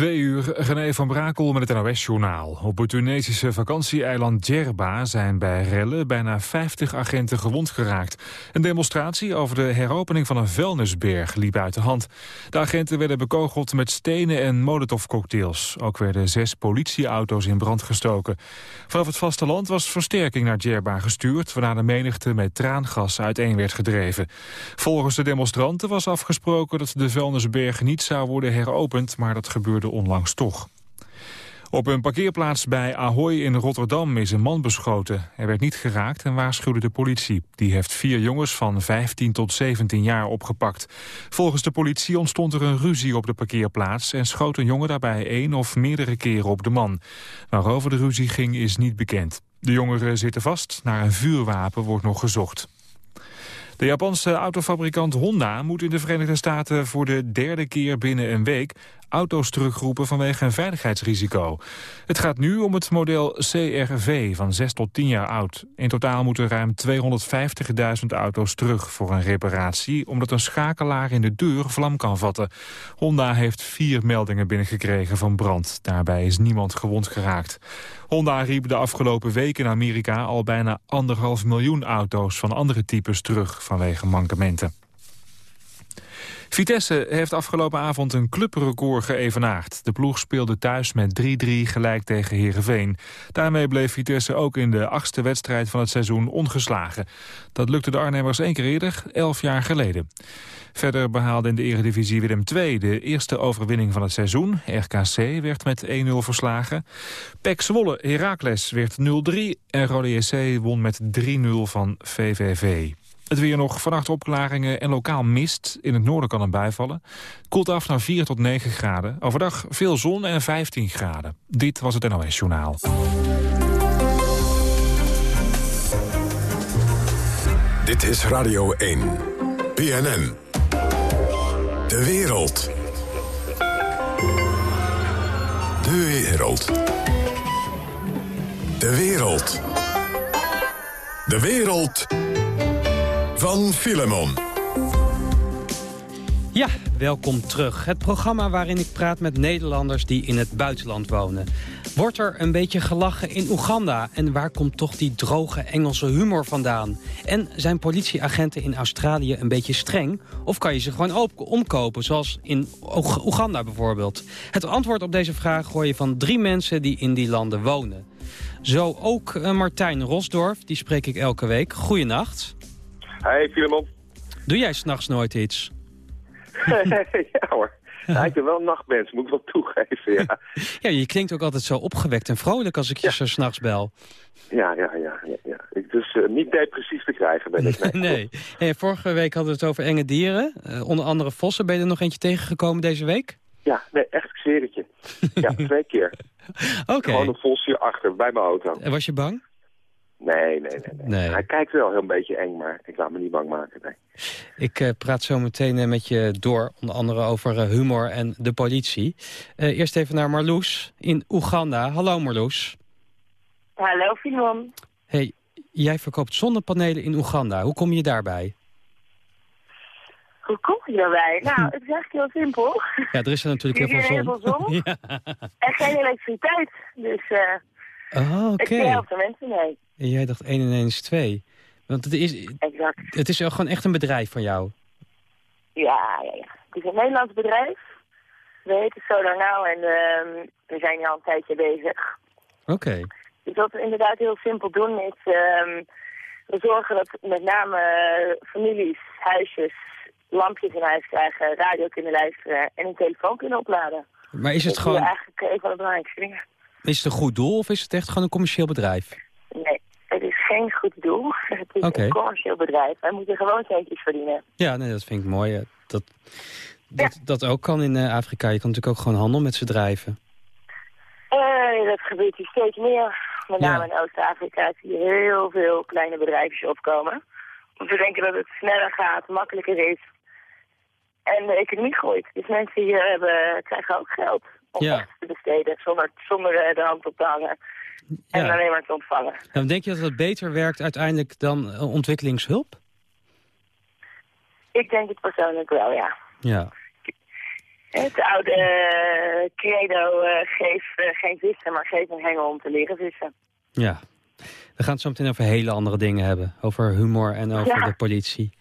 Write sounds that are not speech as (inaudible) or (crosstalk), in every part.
Twee uur, René van Brakel met het NOS-journaal. Op het Tunesische vakantieeiland Djerba zijn bij rellen bijna 50 agenten gewond geraakt. Een demonstratie over de heropening van een vuilnisberg liep uit de hand. De agenten werden bekogeld met stenen en molotovcocktails. Ook werden zes politieauto's in brand gestoken. Vanaf het vasteland was versterking naar Djerba gestuurd... waarna de menigte met traangas uiteen werd gedreven. Volgens de demonstranten was afgesproken dat de vuilnisberg niet zou worden heropend... maar dat gebeurde onlangs toch. Op een parkeerplaats bij Ahoy in Rotterdam is een man beschoten. Hij werd niet geraakt en waarschuwde de politie. Die heeft vier jongens van 15 tot 17 jaar opgepakt. Volgens de politie ontstond er een ruzie op de parkeerplaats... en schoot een jongen daarbij één of meerdere keren op de man. Waarover de ruzie ging is niet bekend. De jongeren zitten vast. Naar een vuurwapen wordt nog gezocht. De Japanse autofabrikant Honda moet in de Verenigde Staten voor de derde keer binnen een week auto's terugroepen vanwege een veiligheidsrisico. Het gaat nu om het model CRV van 6 tot 10 jaar oud. In totaal moeten ruim 250.000 auto's terug voor een reparatie... omdat een schakelaar in de deur vlam kan vatten. Honda heeft vier meldingen binnengekregen van brand. Daarbij is niemand gewond geraakt. Honda riep de afgelopen week in Amerika al bijna anderhalf miljoen auto's van andere types terug vanwege mankementen. Vitesse heeft afgelopen avond een clubrecord geëvenaard. De ploeg speelde thuis met 3-3 gelijk tegen Heerenveen. Daarmee bleef Vitesse ook in de achtste wedstrijd van het seizoen ongeslagen. Dat lukte de Arnhemmers één keer eerder, elf jaar geleden. Verder behaalde in de eredivisie Willem II de eerste overwinning van het seizoen. RKC werd met 1-0 verslagen. PEC Zwolle Heracles werd 0-3 en Rode JC won met 3-0 van VVV. Het weer nog vannacht opklaringen en lokaal mist. In het noorden kan een bijvallen. Koelt af naar 4 tot 9 graden. Overdag veel zon en 15 graden. Dit was het NOS Journaal. Dit is Radio 1. BNN. De wereld. De wereld. De wereld. De wereld van Filemon. Ja, welkom terug. Het programma waarin ik praat met Nederlanders die in het buitenland wonen. Wordt er een beetje gelachen in Oeganda? En waar komt toch die droge Engelse humor vandaan? En zijn politieagenten in Australië een beetje streng? Of kan je ze gewoon omkopen, zoals in Oeganda bijvoorbeeld? Het antwoord op deze vraag hoor je van drie mensen die in die landen wonen. Zo ook eh, Martijn Rosdorf, die spreek ik elke week. Goeienacht. Hey, Filemon. Doe jij s'nachts nooit iets? (laughs) ja hoor. Ja, ik ben wel een nachtmens, moet ik wel toegeven, ja. (laughs) ja, je klinkt ook altijd zo opgewekt en vrolijk als ik je zo s'nachts bel. Ja, ja, ja. ja, ja. Ik, dus uh, niet depressief te krijgen ben ik. (laughs) Nee. nee. vorige week hadden we het over enge dieren. Uh, onder andere vossen. Ben je er nog eentje tegengekomen deze week? Ja, nee, echt seretje. Ja, twee keer. Oké. Gewoon een vos hier achter, bij mijn auto. En was je bang? Nee, nee, nee, nee, Hij kijkt wel heel een beetje eng, maar ik laat me niet bang maken. Nee. Ik uh, praat zo meteen uh, met je door, onder andere over uh, humor en de politie. eerst even naar Marloes in Oeganda. Hallo Marloes. Hallo Filimon. Hey, jij verkoopt zonnepanelen in Oeganda. Hoe kom je daarbij? Hoe kom je daarbij? (laughs) Nou, het is eigenlijk heel simpel. Ja, er is er natuurlijk heel veel zon. heel veel zon. (laughs) ja. En geen elektriciteit. Dus oh, oké. Okay. ik help de mensen mee. En jij dacht 1 en 1 is 2. Want het is, exact. het is gewoon echt een bedrijf van jou. Ja, ja, ja. Het is een Nederlands bedrijf. We heten Solar Now en uh, we zijn hier al een tijdje bezig. Oké. Okay. Dus wat we inderdaad heel simpel doen is... Um, we zorgen dat met name families, huisjes, lampjes in huis krijgen, radio kunnen luisteren en een telefoon kunnen opladen. Maar is het dat gewoon... is eigenlijk een van de belangrijkste dingen. Is het een goed doel of is het echt gewoon een commercieel bedrijf? Geen goed doel. Het is okay. een commercieel bedrijf. Wij moeten gewoon centjes verdienen. Ja, nee, dat vind ik mooi. Dat, dat, ja. dat ook kan in uh, Afrika. Je kan natuurlijk ook gewoon handel met ze drijven. Uh, dat gebeurt hier steeds meer. Met name ja. in Oost-Afrika zie je heel veel kleine bedrijfjes opkomen. Want we denken dat het sneller gaat, makkelijker is. En de economie groeit. Dus mensen hier hebben, krijgen ook geld om ja. te besteden zonder, zonder de hand op te hangen. En Ja. alleen maar te ontvangen. Dan denk je dat het beter werkt uiteindelijk dan eh, ontwikkelingshulp? Ik denk het persoonlijk wel, ja. Ja. Het oude credo, geef geen vissen, maar geef een hengel om te leren vissen. Ja, we gaan het zo meteen over hele andere dingen hebben. Over humor en over de politie.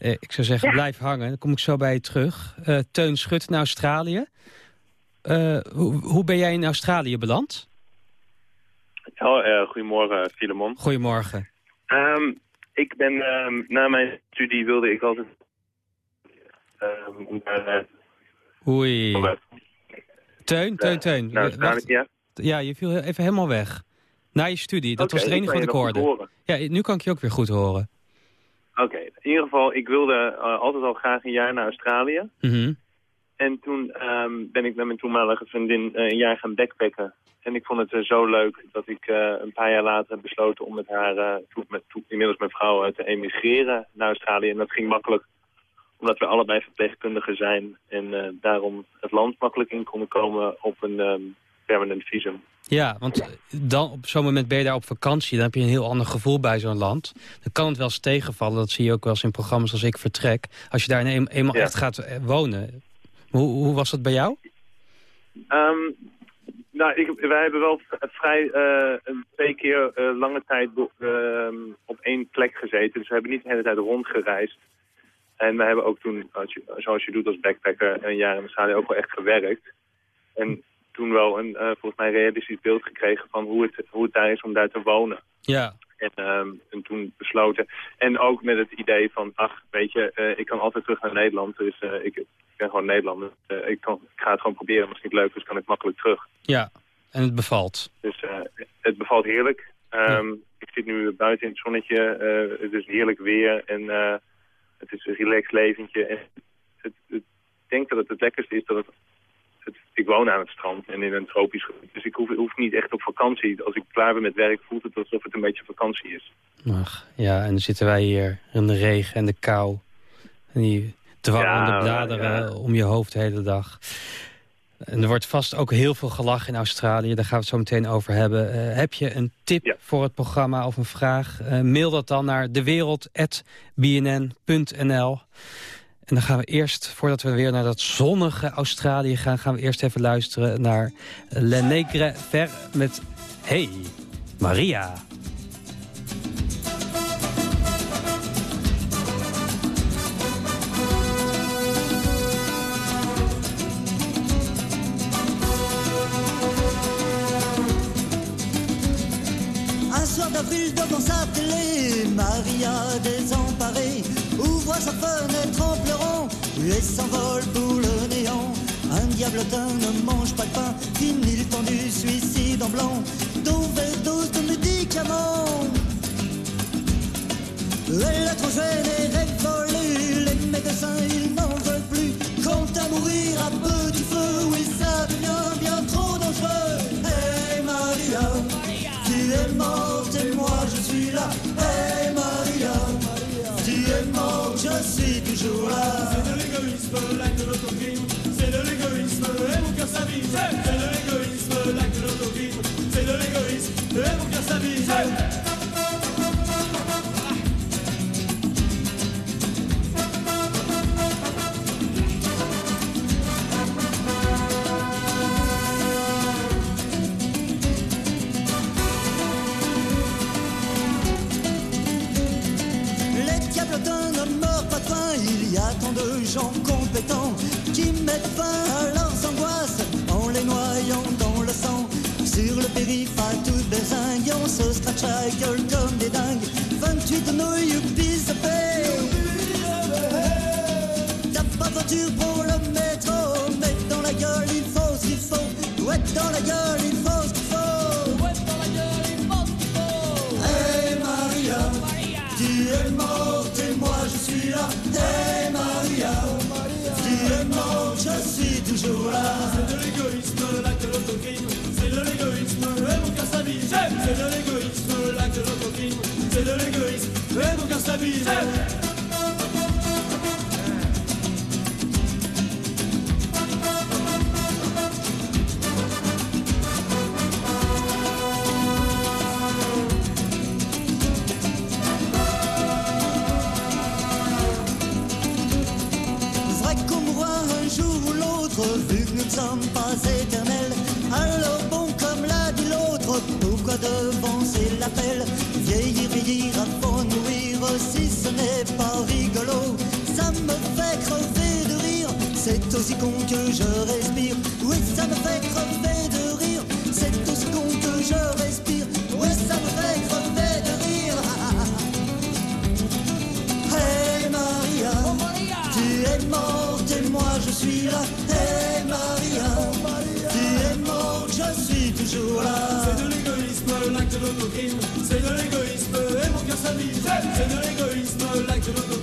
Uh, ik zou zeggen, blijf hangen. Dan kom ik zo bij je terug. Uh, Teun Schut in Australië. Uh, hoe, hoe, ben jij in Australië beland? Oh, goedemorgen, Filemon. Goedemorgen. Um, ik ben, um, na mijn studie wilde ik altijd... Um, Oei. Teun, Teun, Teun. Nou, ja. ja, je viel even helemaal weg. Na je studie, dat was het enige wat ik hoorde. Ja, nu kan ik je ook weer goed horen. Oké, in ieder geval, ik wilde uh, altijd al graag een jaar naar Australië. Mm En toen um, ben ik met mijn toenmalige vriendin uh, een jaar gaan backpacken. En ik vond het uh, zo leuk dat ik een paar jaar later heb besloten om met haar, toen, met, toen, inmiddels mijn vrouw, te emigreren naar Australië. En dat ging makkelijk, omdat we allebei verpleegkundigen zijn. En daarom het land makkelijk in konden komen op een um, permanent visum. Ja, want dan, op zo'n moment ben je daar op vakantie. Dan heb je een heel ander gevoel bij zo'n land. Dan kan het wel eens tegenvallen. Dat zie je ook wel eens in programma's als Ik Vertrek. Als je daar eenmaal echt gaat eh, wonen. Hoe, hoe was dat bij jou? Um, nou, ik, wij hebben wel vrij uh, twee keer uh, lange tijd uh, op één plek gezeten. Dus we hebben niet de hele tijd rondgereisd. En we hebben ook toen, als je, zoals je doet als backpacker, een jaar in Australië ook wel echt gewerkt. En toen wel een uh, volgens mij realistisch beeld gekregen van hoe het, hoe het daar is om daar te wonen. Ja. En, um, en toen besloten. En ook met het idee van, ach, weet je, ik kan altijd terug naar Nederland. Dus ik, ik, ben gewoon Nederlander. ik, kan, ik ga het gewoon proberen. Als het niet leuk is, kan ik makkelijk terug. Ja, en het bevalt. Dus het bevalt heerlijk. Um, ja. Ik zit nu buiten in het zonnetje. het is heerlijk weer. En het is een relaxed leventje. En het, het, ik denk dat het het lekkerste is dat het ik woon aan het strand en in een tropisch gebied. Dus ik hoef, hoef, niet echt op vakantie. Als ik klaar ben met werk, voelt het alsof het een beetje vakantie is. Ach, ja, en dan zitten wij hier in de regen en de kou. En die ja, bladeren om je hoofd de hele dag. En er wordt vast ook heel veel gelachen in Australië. Daar gaan we het zo meteen over hebben. Uh, heb je een tip ja. voor het programma of een vraag? Uh, mail dat dan naar dewereld.bnn.nl. En dan gaan we eerst, voordat we weer naar dat zonnige Australië gaan... gaan we eerst even luisteren naar Le Negre Ver met Hey Maria. Maria désemparée ouvre sa fenêtre en pleurant et s'envole pour le néant. Un diablotin ne mange pas de pain, finit le temps du suicide en blanc, d'overdose de médicaments. Trop et révolue, les médecins ils n'en veulent plus. Quant à mourir à petit feu, oui ça devient bien trop dangereux. Hey Maria, tu es morte et moi je suis là. Je suis toujours. C'est de l'égoïsme, l'acte de l'autocrime. C'est de l'égoïsme, et mon cœur s'abîme. C'est de l'égoïsme, l'acte de l'autocrime. C'est de l'égoïsme, et mon cœur s'abîme. Gens compétents qui mettent fin à leurs angoisses en les noyant dans le sang. Sur le périph' à toute berzingue, on se scratch la gueule comme des dingues. 28 de nos yuppies de paix. Pas de voiture pour le métro, mais dans la gueule il faut ce qu'il faut. Ouais, dans la gueule il faut ce qu'il faut. Tu es morte et moi je suis là. Hey Maria, tu es morte, je suis toujours là. C'est de l'égoïsme, l'acte de l'autocrime. C'est de l'égoïsme, et mon cœur. C'est de l'égoïsme, l'acte de l'autocrime. C'est de l'égoïsme, et mon cœur. Jour ou l'autre pas éternel. Alors bon, comme l'a dit l'autre, pourquoi devancer l'appel? Vieillir, vieillir avant mourir, si ce n'est pas rigolo, ça me fait crever de rire. C'est aussi con que je respire. Oui, ça me fait crever de rire. C'est aussi con que je respire. Oui, ça me fait crever de rire. (laughs) Hey Maria, tu es morte et moi je suis là. C'est de l'égoïsme, et mon. C'est de l'égoïsme, l'acte de.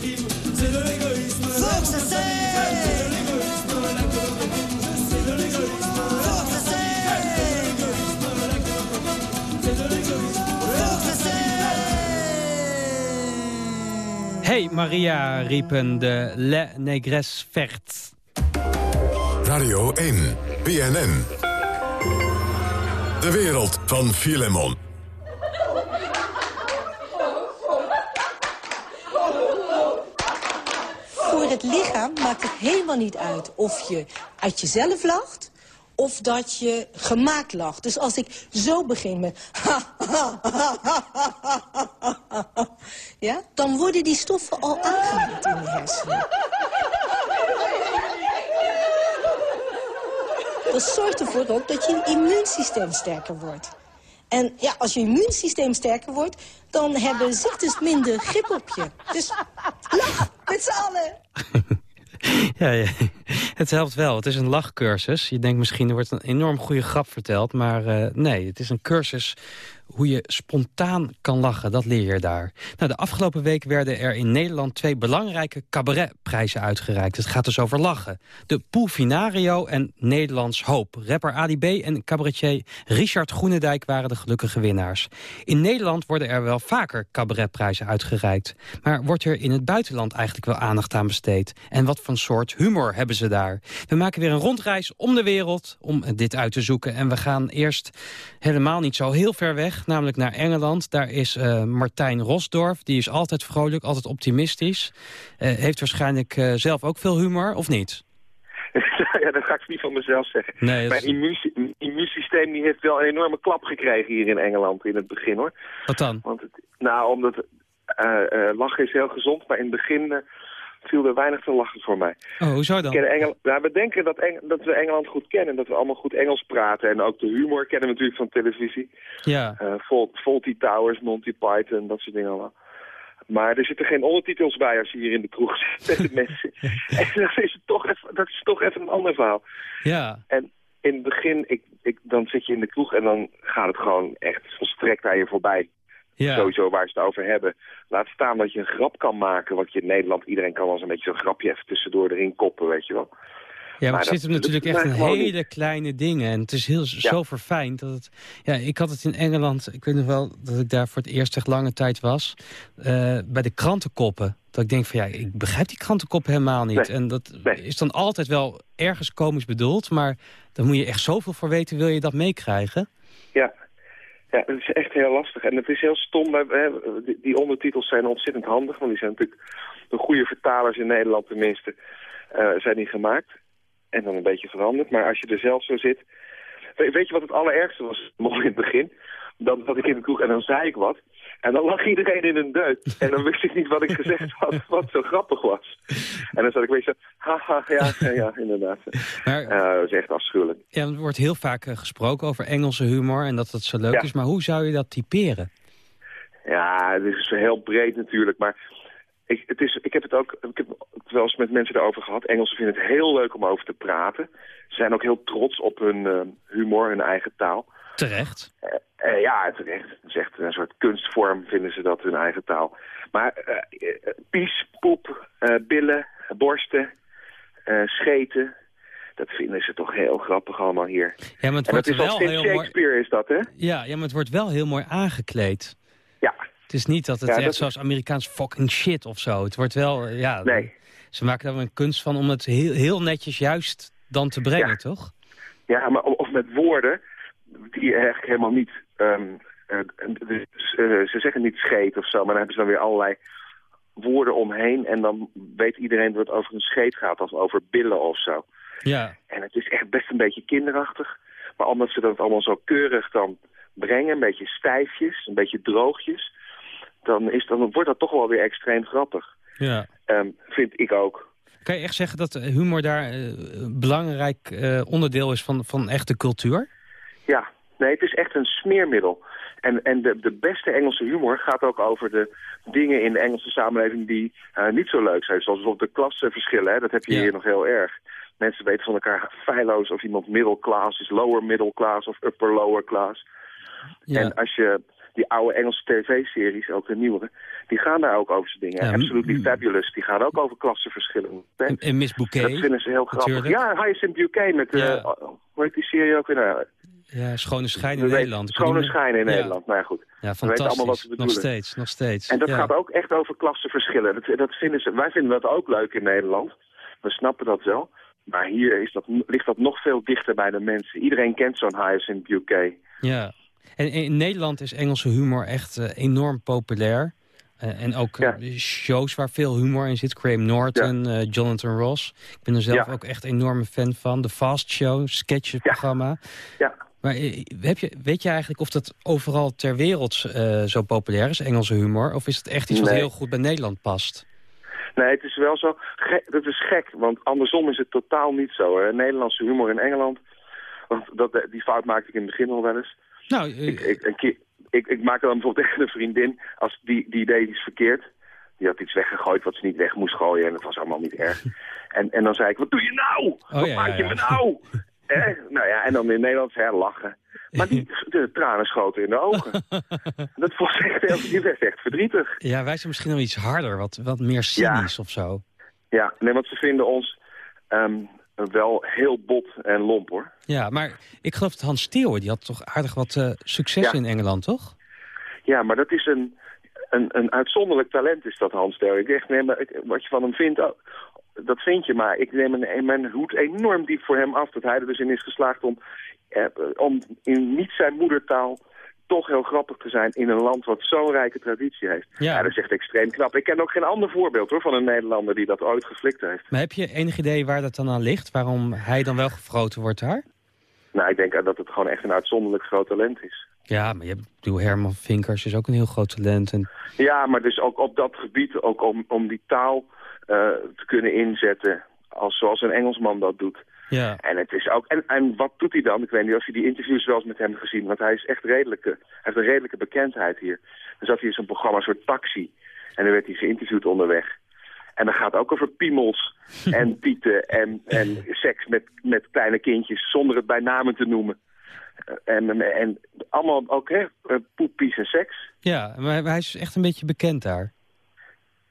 Hey Maria, riepen de Le Negres Vert. Radio 1, BNN. De wereld van Filemon. Voor het lichaam maakt het helemaal niet uit of je uit jezelf lacht of dat je gemaakt lacht. Dus als ik zo begin met... (laughs) ja, dan worden die stoffen al aangemaakt in je hersenen. Dat zorgt ervoor ook dat je immuunsysteem sterker wordt. En ja, als je immuunsysteem sterker wordt, dan hebben ziektes minder grip op je. Dus lach met z'n allen. (laughs) Ja, ja, het helpt wel. Het is een lachcursus. Je denkt misschien er wordt een enorm goede grap verteld. Maar eh, nee, het is een cursus hoe je spontaan kan lachen. Dat leer je daar. Nou, de afgelopen week werden er in Nederland twee belangrijke cabaretprijzen uitgereikt. Het gaat dus over lachen. De Pulvinario en Nederlands Hoop. Rapper Ali B en cabaretier Richard Groenendijk waren de gelukkige winnaars. In Nederland worden er wel vaker cabaretprijzen uitgereikt. Maar wordt er in het buitenland eigenlijk wel aandacht aan besteed? En wat voor soort humor hebben ze daar? We maken weer een rondreis om de wereld om dit uit te zoeken. En we gaan eerst helemaal niet zo heel ver weg, namelijk naar Engeland. Daar is eh, Martijn Rosdorf, die is altijd vrolijk, altijd optimistisch. Eh, heeft waarschijnlijk eh, zelf ook veel humor, of niet? (laughs) ja, dat ga ik niet van mezelf zeggen. Nee, Mijn immuunsysteem die heeft wel een enorme klap gekregen hier in Engeland in het begin hoor. Wat dan? Want het, nou, omdat lachen is heel gezond, maar in het begin viel er weinig te lachen voor mij. Oh, hoezo dan? Engel, nou, we denken dat, Eng- dat we Engeland goed kennen, dat we allemaal goed Engels praten. En ook de humor kennen we natuurlijk van televisie. Ja. Fawlty Towers, Monty Python, dat soort dingen allemaal. Maar er zitten geen ondertitels bij als je hier in de kroeg zit met de mensen. (laughs) En dat is, toch even, dat is toch even een ander verhaal. Ja. En in het begin, ik, ik, dan zit je in de kroeg en dan gaat het gewoon echt volstrekt aan je voorbij. Ja. Sowieso waar ze het over hebben. Laat staan dat je een grap kan maken, wat je in Nederland... iedereen kan wel eens een beetje zo'n grapje even tussendoor erin koppen, weet je wel. Ja, maar het zit hem natuurlijk echt in hele kleine dingen. En het is heel, zo verfijnd. Dat het, ja, ik had het in Engeland, ik weet nog wel dat ik daar voor het eerst echt lange tijd was. eh, bij de krantenkoppen. Dat ik denk van ja, ik begrijp die krantenkoppen helemaal niet. Nee, En dat nee. is dan altijd wel ergens komisch bedoeld. Maar dan moet je echt zoveel voor weten, wil je dat meekrijgen. Ja. Ja, het is echt heel lastig. En het is heel stom. hè, Die, ondertitels zijn ontzettend handig. Want die zijn natuurlijk de goede vertalers in Nederland tenminste. eh, zijn die gemaakt. En dan een beetje veranderd. Maar als je er zelf zo zit... We- weet je wat het allerergste was? Mooi in het begin. Dan zat ik in de kroeg en dan zei ik wat. En dan lag iedereen in een deut. En dan wist ik niet wat ik gezegd (laughs) had, wat zo grappig was. En dan zat ik weer zo, haha, ja, ja, ja, inderdaad. Maar Eh, dat is echt afschuwelijk. ja, er wordt heel vaak eh, gesproken over Engelse humor en dat het zo leuk Ja. is. Maar hoe zou je dat typeren? Ja, het is heel breed natuurlijk, maar ik, het is, ik heb het ook ik heb het wel eens met mensen erover gehad. Engelsen vinden het heel leuk om over te praten. Ze zijn ook heel trots op hun eh, humor, hun eigen taal. Terecht. Eh, eh, ja, terecht. Het is echt een soort kunstvorm, vinden ze dat, hun eigen taal. Maar eh, pies, poep, billen, borsten, scheten... dat vinden ze toch heel grappig allemaal hier. Ja, maar het dat wordt is wel heel mooi... Shakespeare, is dat, hè? Ja, ja, maar het wordt wel heel mooi aangekleed. Ja. Het is niet dat het Ja, echt dat- zoals Amerikaans fucking shit of zo. Het wordt wel, ja... Nee. Ze maken daar wel een kunst van om het heel, heel netjes juist dan te brengen, Ja. toch? Ja, maar of met woorden die eigenlijk helemaal niet... ehm, eh, dus, eh, ze zeggen niet scheet of zo, maar dan hebben ze dan weer allerlei woorden omheen. En dan weet iedereen dat het over een scheet gaat of over billen of zo. Ja. En het is echt best een beetje kinderachtig. Maar omdat ze dat allemaal zo keurig dan brengen, een beetje stijfjes, een beetje droogjes... dan, is, dan wordt dat toch wel weer extreem grappig. ja. Ehm, vind ik ook. Kan je echt zeggen dat humor daar eh, een belangrijk eh, onderdeel is van, van echte cultuur? Ja, nee, het is echt een smeermiddel. En, en de, de beste Engelse humor gaat ook over de dingen in de Engelse samenleving die eh, niet zo leuk zijn. Zoals bijvoorbeeld de klassenverschillen, hè, dat heb je Ja. hier nog heel erg. Mensen weten van elkaar feilloos of iemand middelklaas is, lower middle class of upper lower class. Ja. En als je die oude Engelse tv-series, ook de nieuwere, die gaan daar ook over zo'n dingen. Ja, Absolutely. Fabulous, die gaan ook over klassenverschillen. En, en Miss Bouquet? Dat vinden ze heel grappig. natuurlijk. Ja, Hyacinth Bouquet met, eh Ja. oh, hoe heet die serie ook weer? Nou, Ja, Schone Schijn in we weten- Nederland. Weet Schone schijn in Ja. Nederland, nou ja goed. Ja, We weten fantastisch. allemaal wat ze nog bedoelen. steeds, nog steeds. En dat ja. gaat ook echt over klassenverschillen. Dat, dat vinden ze, wij vinden dat ook leuk in Nederland. We snappen dat wel. Maar hier is dat, ligt dat nog veel dichter bij de mensen. Iedereen kent zo'n Hyacinth Bouquet. Ja. En in Nederland is Engelse humor echt eh, enorm populair. Eh, en ook eh, shows waar veel humor in zit. Graham Norton, Jonathan Ross. Ik ben er zelf Ja. ook echt enorme fan van. De Fast Show, sketchprogramma. Ja. Maar heb je, weet je eigenlijk of dat overal ter wereld zo populair is, Engelse humor? Of is het echt iets wat heel goed bij Nederland past? Nee, het is wel zo. Ge dat is gek, want andersom is het totaal niet zo. Hè. Nederlandse humor in Engeland. Want dat, die fout maakte ik in het begin al wel eens. Nou, eh, Ik, ik, een keer, ik, dan bijvoorbeeld (laughs) tegen een vriendin, als die, die deed iets verkeerd. Die had iets weggegooid wat ze niet weg moest gooien en dat was allemaal niet erg. (laughs) En, en dan zei ik, wat doe je nou? wat ja, maak ja, je ja. me nou? (laughs) Hè? Nou ja, en dan in Nederlands hè, lachen. Maar die, de tranen schoten in de ogen. dat was echt, heel, die werd echt verdrietig. ja, wij zijn misschien nog iets harder, wat, wat meer cynisch of zo. Ja, nee, want ze vinden ons ehm, wel heel bot en lomp hoor. Ja, maar ik geloof dat Hans Steeuwen, die had toch aardig wat eh, succes Ja. in Engeland, toch? Ja, maar dat is een, een, een uitzonderlijk talent is dat Hans Del. Ik echt neem, ik- wat je van hem vindt, oh, dat vind je. Maar ik neem een, mijn hoed enorm diep voor hem af. Dat hij er dus in is geslaagd om, eh, om in niet zijn moedertaal toch heel grappig te zijn in een land wat zo'n rijke traditie heeft. Ja. dat is echt extreem knap. Ik ken ook geen ander voorbeeld hoor, van een Nederlander die dat ooit geflikt heeft. Maar heb je enig idee waar dat dan aan ligt? Waarom hij dan wel gefroten wordt daar? Nou, ik denk dat het gewoon echt een uitzonderlijk groot talent is. Ja, maar je bedoel, Herman Vinkers is ook een heel groot talent. En, Ja, maar dus ook op dat gebied, ook om, om die taal eh, te kunnen inzetten als, zoals een Engelsman dat doet. Ja. En, het is ook, en, en wat doet hij dan? Ik weet niet of je die interviews wel eens met hem gezien, want hij is echt redelijke, hij heeft een redelijke bekendheid hier. Dan zat hij in zo'n programma, een soort taxi, en dan werd hij geïnterviewd onderweg. En dan gaat het ook over piemels (laughs) en tieten en, en seks met, met kleine kindjes, zonder het bij namen te noemen. Eh, En, en, en allemaal ook, hè, eh, poep, pies en seks. ja, maar hij is echt een beetje bekend daar.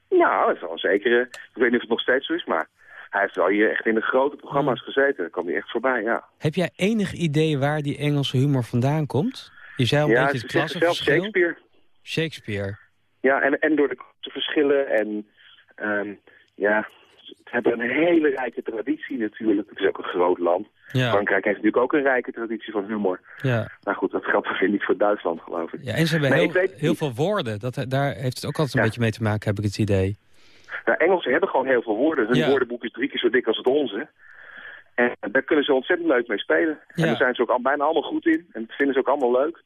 Nou, dat is wel een zekere... Ik weet niet of het nog steeds zo is, maar hij heeft wel hier echt in de grote programma's gezeten. Daar kwam hij echt voorbij, ja. Heb jij enig idee waar die Engelse humor vandaan komt? Je zei al een ja, beetje het klassenverschil. Shakespeare. Shakespeare. Ja, en, en door de verschillen en... ehm, ja, ze hebben een hele rijke traditie natuurlijk. Het is ook een groot land. Ja, Frankrijk heeft natuurlijk ook een rijke traditie van humor. ja. Maar goed, dat geldt weer niet voor Duitsland, geloof ik. ja, en ze hebben Nee, heel, veel woorden. Dat, daar heeft het ook altijd een Ja. beetje mee te maken, heb ik het idee. Nou, Engelsen hebben gewoon heel veel woorden. Hun Ja. woordenboek is drie keer zo dik als het onze. En daar kunnen ze ontzettend leuk mee spelen. En daar zijn ze ook al bijna allemaal goed in. En dat vinden ze ook allemaal leuk.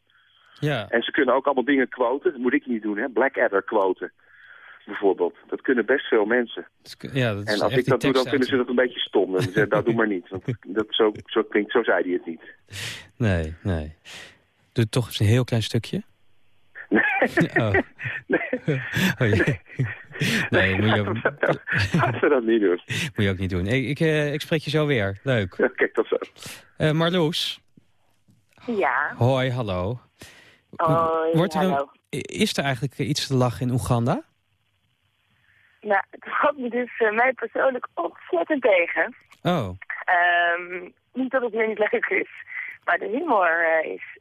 Ja, En ze kunnen ook allemaal dingen quoten. Dat moet ik niet doen, hè. Blackadder quoten, bijvoorbeeld. Dat kunnen best veel mensen. ja dat is En als echt ik dat doe, dan vinden ze dat een beetje stom. Dan zeggen ze, dat doe maar niet. Want dat, zo, zo klinkt, zo zei hij het niet. (laughs) Nee, nee. Doe toch eens een heel klein stukje. Nee. (laughs) Oh. (laughs) Nee. Oh, ja. (laughs) Nee, moet je, ook, Laten we dat niet (laughs) doen. (laughs) moet je ook niet doen. Ik, ik, eh, ik spreek je zo weer. Leuk. Ja, kijk, dat zo. Eh, Marloes, Ja. hoi, hallo. Hoi, Wordt er een- hallo. is er eigenlijk iets te lachen in Oeganda? Nou, het valt me dus eh, mij persoonlijk ontzettend tegen. Oh, Ehm, niet dat het hier niet lekker is, maar de humor eh, is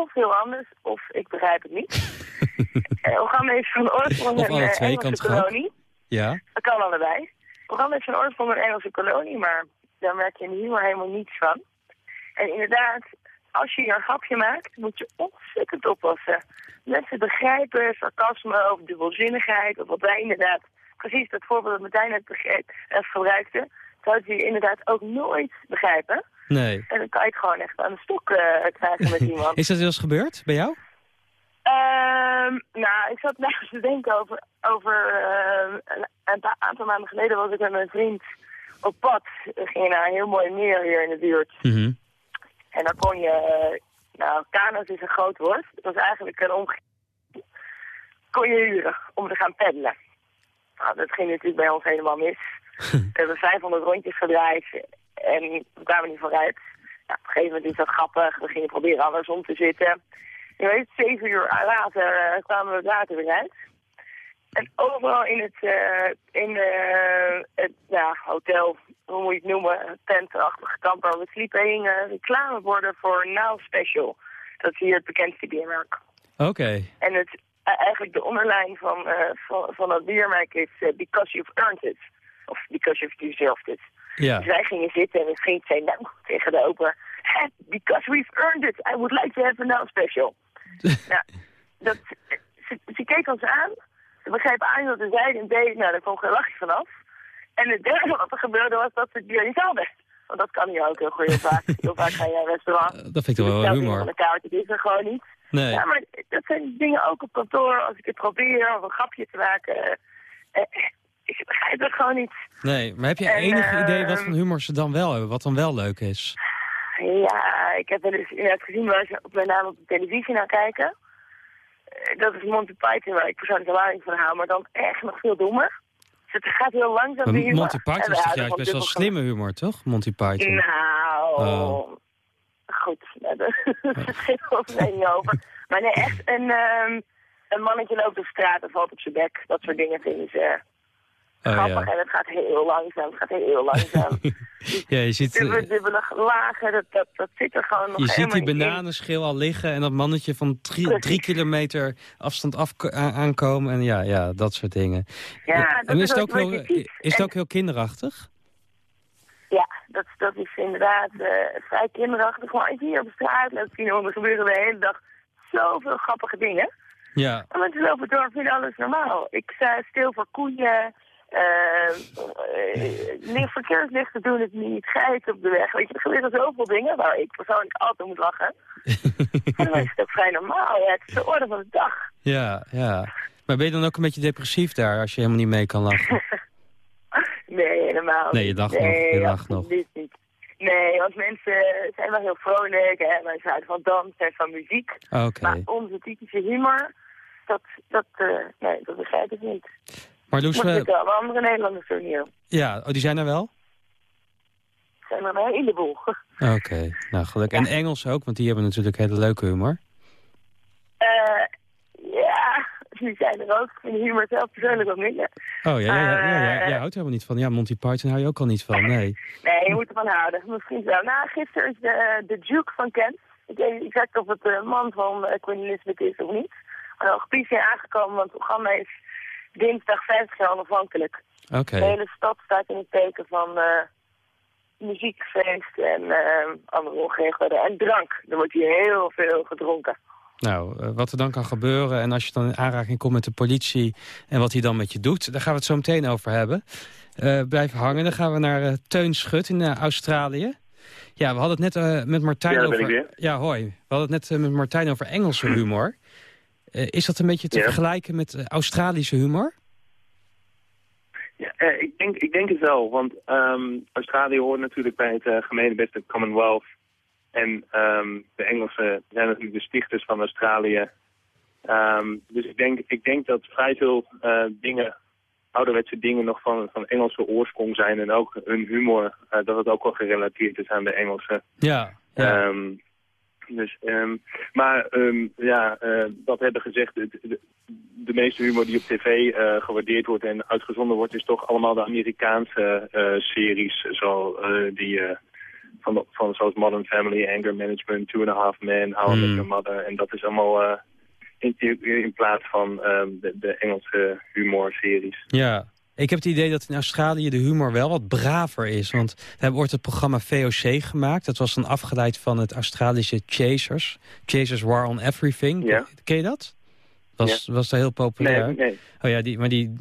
of heel anders, of ik begrijp het niet. (laughs) uh, Oeganda is van oorsprong een eh, Engelse kolonie. ja. Dat kan allebei. Oeganda is van oorsprong een Engelse kolonie, maar daar merk je in de humor helemaal niets van. En inderdaad, als je hier een grapje maakt, moet je ontzettend oppassen. Mensen begrijpen sarcasme of dubbelzinnigheid, of wat wij inderdaad, precies dat voorbeeld dat Martijn net eh, gebruikte. zou je inderdaad ook nooit begrijpen. Nee. En dan kan je het gewoon echt aan de stok eh, krijgen met (laughs) iemand. Is dat wel eens gebeurd bij jou? Ehm, nou, ik zat (laughs) eens te denken over... over ehm, een, aantal maanden geleden was ik met mijn vriend op pad. We gingen naar een heel mooi meer hier in de buurt. Mhm. En dan kon je... eh, Nou, kano's is een groot woord. Het was eigenlijk een omge... kon je huren om te gaan peddelen. Nou, dat ging natuurlijk bij ons helemaal mis. (laughs) We hebben 500 rondjes gedraaid en we kwamen niet vooruit. Nou, op een gegeven moment is dat grappig. We gingen proberen andersom te zitten. Je weet, zeven uur later eh, kwamen we het water weer uit. En overal in het, eh, in eh, het ja, hotel, hoe moet je het noemen, tentachtige kamp waar we sliepen, hingen reclameborden voor Now Special. Dat is hier het bekendste biermerk. Oké. En het, eigenlijk de onderlijn van, van, van dat biermerk is because you've earned it. Of because you've deserved it. Ja. Dus wij gingen zitten en mijn vriend zei nou tegen de oper, "Hè, because we've earned it, I would like to have a now special. (laughs) nou, dat, ze, ze keek ons aan, ze begreep aan wat we zeiden en deed, nou daar kwam geen lachje vanaf. En het derde wat er gebeurde was dat ze het bier niet hadden. Want dat kan hier ook heel goed heel vaak. Heel vaak ga je naar een restaurant. Dat vind ik toch wel je humor. van is er gewoon niet. Nee. Ja, maar dat zijn dingen ook op kantoor. Als ik het probeer of een grapje te maken. eh, eh, ik begrijp het gewoon niet. Nee, maar heb je En, enig idee wat voor humor ze dan wel hebben? Wat dan wel leuk is? Ja, ik heb wel eens inderdaad gezien waar ze op met name op de televisie naar kijken. Dat is Monty Python, waar ik persoonlijk helemaal niet van hou, maar dan echt nog veel dommer. Dus het gaat heel langzaam. Maar humor. Monty Python is toch juist best wel slimme humor, toch? Monty Python. Nou, Oh. goed. (laughs) Daar we ons mening over. Maar nee, echt een, ehm, een mannetje loopt op straat en valt op zijn bek. Dat soort dingen vinden ze Oh, grappig. ja. En het gaat heel langzaam. Het gaat heel langzaam. (laughs) ja, je ziet, Dubbele, eh, dubbele lagen, dat, dat, dat zit er gewoon nog je ziet die in. bananenschil al liggen en dat mannetje van drie, kilometer afstand af, a- aankomen. En ja, ja, dat soort dingen. Ja, dat en is is het ook heel, is het En- ook heel kinderachtig? Ja, dat, dat is inderdaad eh, vrij kinderachtig. Maar als je hier op straat loopt zien, er gebeuren de hele dag zoveel grappige dingen. Ja. En mensen lopen door en vinden alles normaal. Ik sta stil voor koeien. Eh uh, verkeerslichten doen het niet. Geiten op de weg. Weet je, er gebeuren zoveel dingen waar ik persoonlijk altijd moet lachen. (laughs) en dan is het ook vrij normaal. Ja, het is de orde van de dag. Ja, ja. Maar ben je dan ook een beetje depressief daar als je helemaal niet mee kan lachen? (laughs) Nee, helemaal Nee, je niet. lacht nog, Nee, je lacht nog. niet. Nee, want mensen zijn wel heel vrolijk. Hè? Mensen houden van dans en van muziek. Maar onze typische humor, dat, dat, eh, nee, dat begrijp ik niet. Marloes, Moet we- ik wel, maar andere Nederlanders hier. ja, oh, die zijn er wel? Zijn er een heleboel. Oké, nou gelukkig. En Engels ook, want die hebben natuurlijk hele leuke humor. Eh, ja, die zijn er ook. Ik vind humor zelf persoonlijk wat minder. Oh ja, ja, ja, ja, ja, Eh, jij houdt er helemaal niet van. Ja, Monty Python hou je ook al niet van, nee. Nee, je moet ervan houden. Misschien wel. Nou, gisteren is de, de Duke van Kent. Ik weet niet exact of het de man van eh, Queen Elizabeth is of niet. Maar precies zijn aangekomen, want het programma is dinsdag 50 jaar onafhankelijk. Oké. De hele stad staat in het teken van eh, muziekfeest en eh, andere ongeregeldheden. En drank. Er wordt hier heel veel gedronken. Nou, eh, wat er dan kan gebeuren en als je dan in aanraking komt met de politie... en wat hij dan met je doet, daar gaan we het zo meteen over hebben. Eh blijf hangen, dan gaan we naar Teun Schut in Australië. Ja, we hadden het net eh, met Martijn Ja, over... ik weer. Ja, hoi. We hadden het net met Martijn over Engelse humor. Eh, is dat een beetje te Ja. vergelijken met eh, Australische humor? Ja, eh, ik, denk, ik denk het wel, want ehm, Australië hoort natuurlijk bij het uh, beste Commonwealth. En ehm, de Engelsen zijn natuurlijk de stichters van Australië. Ehm, dus ik denk, ik denk dat vrij veel dingen, ouderwetse dingen nog van, van Engelse oorsprong zijn. En ook hun humor, dat het ook wel gerelateerd is aan de Engelsen. Ja. ja. Dus, ehm, maar ehm, ja, eh, dat hebben gezegd, de, de, de meeste humor die op tv eh, gewaardeerd wordt en uitgezonden wordt, is toch allemaal de Amerikaanse eh, series, zo, die, van, de- van zoals Modern Family, Anger Management, Two and a Half Men, How I Met Hmm. Your Mother. En dat is allemaal in, in plaats van ehm, de, de Engelse humorseries. Ja, ik heb het idee dat in Australië de humor wel wat braver is. Want we hebben ooit het programma VOC gemaakt. Dat was dan afgeleid van het Australische Chasers. Chasers War on Everything. Ja. Ken je dat? Was, was dat heel populair? Nee, nee. Oh ja, die, maar die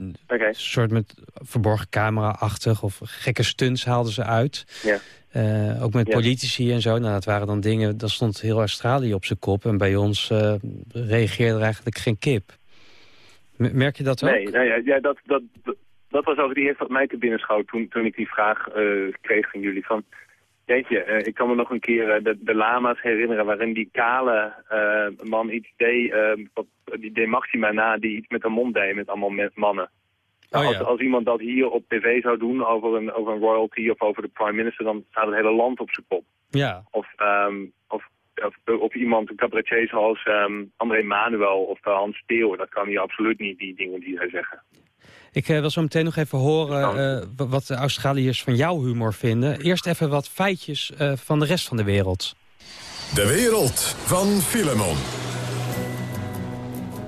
soort met verborgen camera-achtig of gekke stunts haalden ze uit. Ja. Eh, ook met Ja. politici en zo. Nou, dat waren dan dingen, dat stond heel Australië op zijn kop. En bij ons eh, reageerde er eigenlijk geen kip. Merk je dat ook? Nee, nou ja, ja dat, dat, dat, was ook het eerste wat mij te binnen schoot toen, toen ik die vraag eh, kreeg van jullie. Van, jeetje, eh, ik kan me nog een keer eh, de, de lama's herinneren waarin die kale man iets deed, wat, die deed Maxima na, die iets met de mond deed met allemaal me- mannen. Nou, Oh, als, ja. als iemand dat hier op tv zou doen over een, over een royalty of over de prime minister, dan staat het hele land op zijn kop. Ja, Of, ehm, of, of, of iemand, een cabaretier zoals ehm, André Manuel of uh, Hans Steeuw. Dat kan hier absoluut niet, die dingen die zij zeggen. Ik eh, wil zo meteen nog even horen eh, wa- wat de Australiërs van jouw humor vinden. Eerst even wat feitjes eh, van de rest van de wereld. De wereld van Filemon.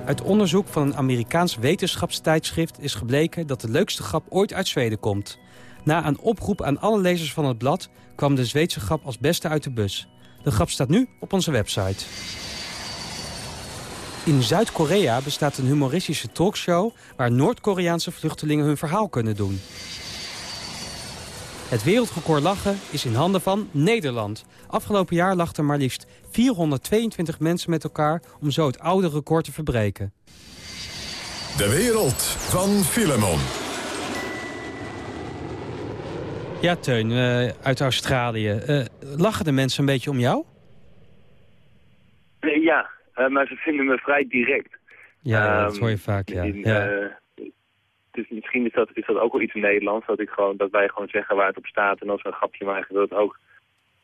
Uit onderzoek van een Amerikaans wetenschapstijdschrift is gebleken dat de leukste grap ooit uit Zweden komt. Na een oproep aan alle lezers van het blad kwam de Zweedse grap als beste uit de bus. De grap staat nu op onze website. In Zuid-Korea bestaat een humoristische talkshow... waar Noord-Koreaanse vluchtelingen hun verhaal kunnen doen. Het wereldrecord lachen is in handen van Nederland. Afgelopen jaar lachten maar liefst 422 mensen met elkaar... om zo het oude record te verbreken. De wereld van Filemon. Ja, Teun, eh, uit Australië. Eh, lachen de mensen een beetje om jou? Eh, maar ze vinden me vrij direct. Ja, dat Ehm, hoor je vaak, ja. in, ja. eh, dus misschien is dat, is dat ook wel iets Nederlands, dat, ik gewoon, dat wij gewoon zeggen waar het op staat. En als we een grapje maken, dat het ook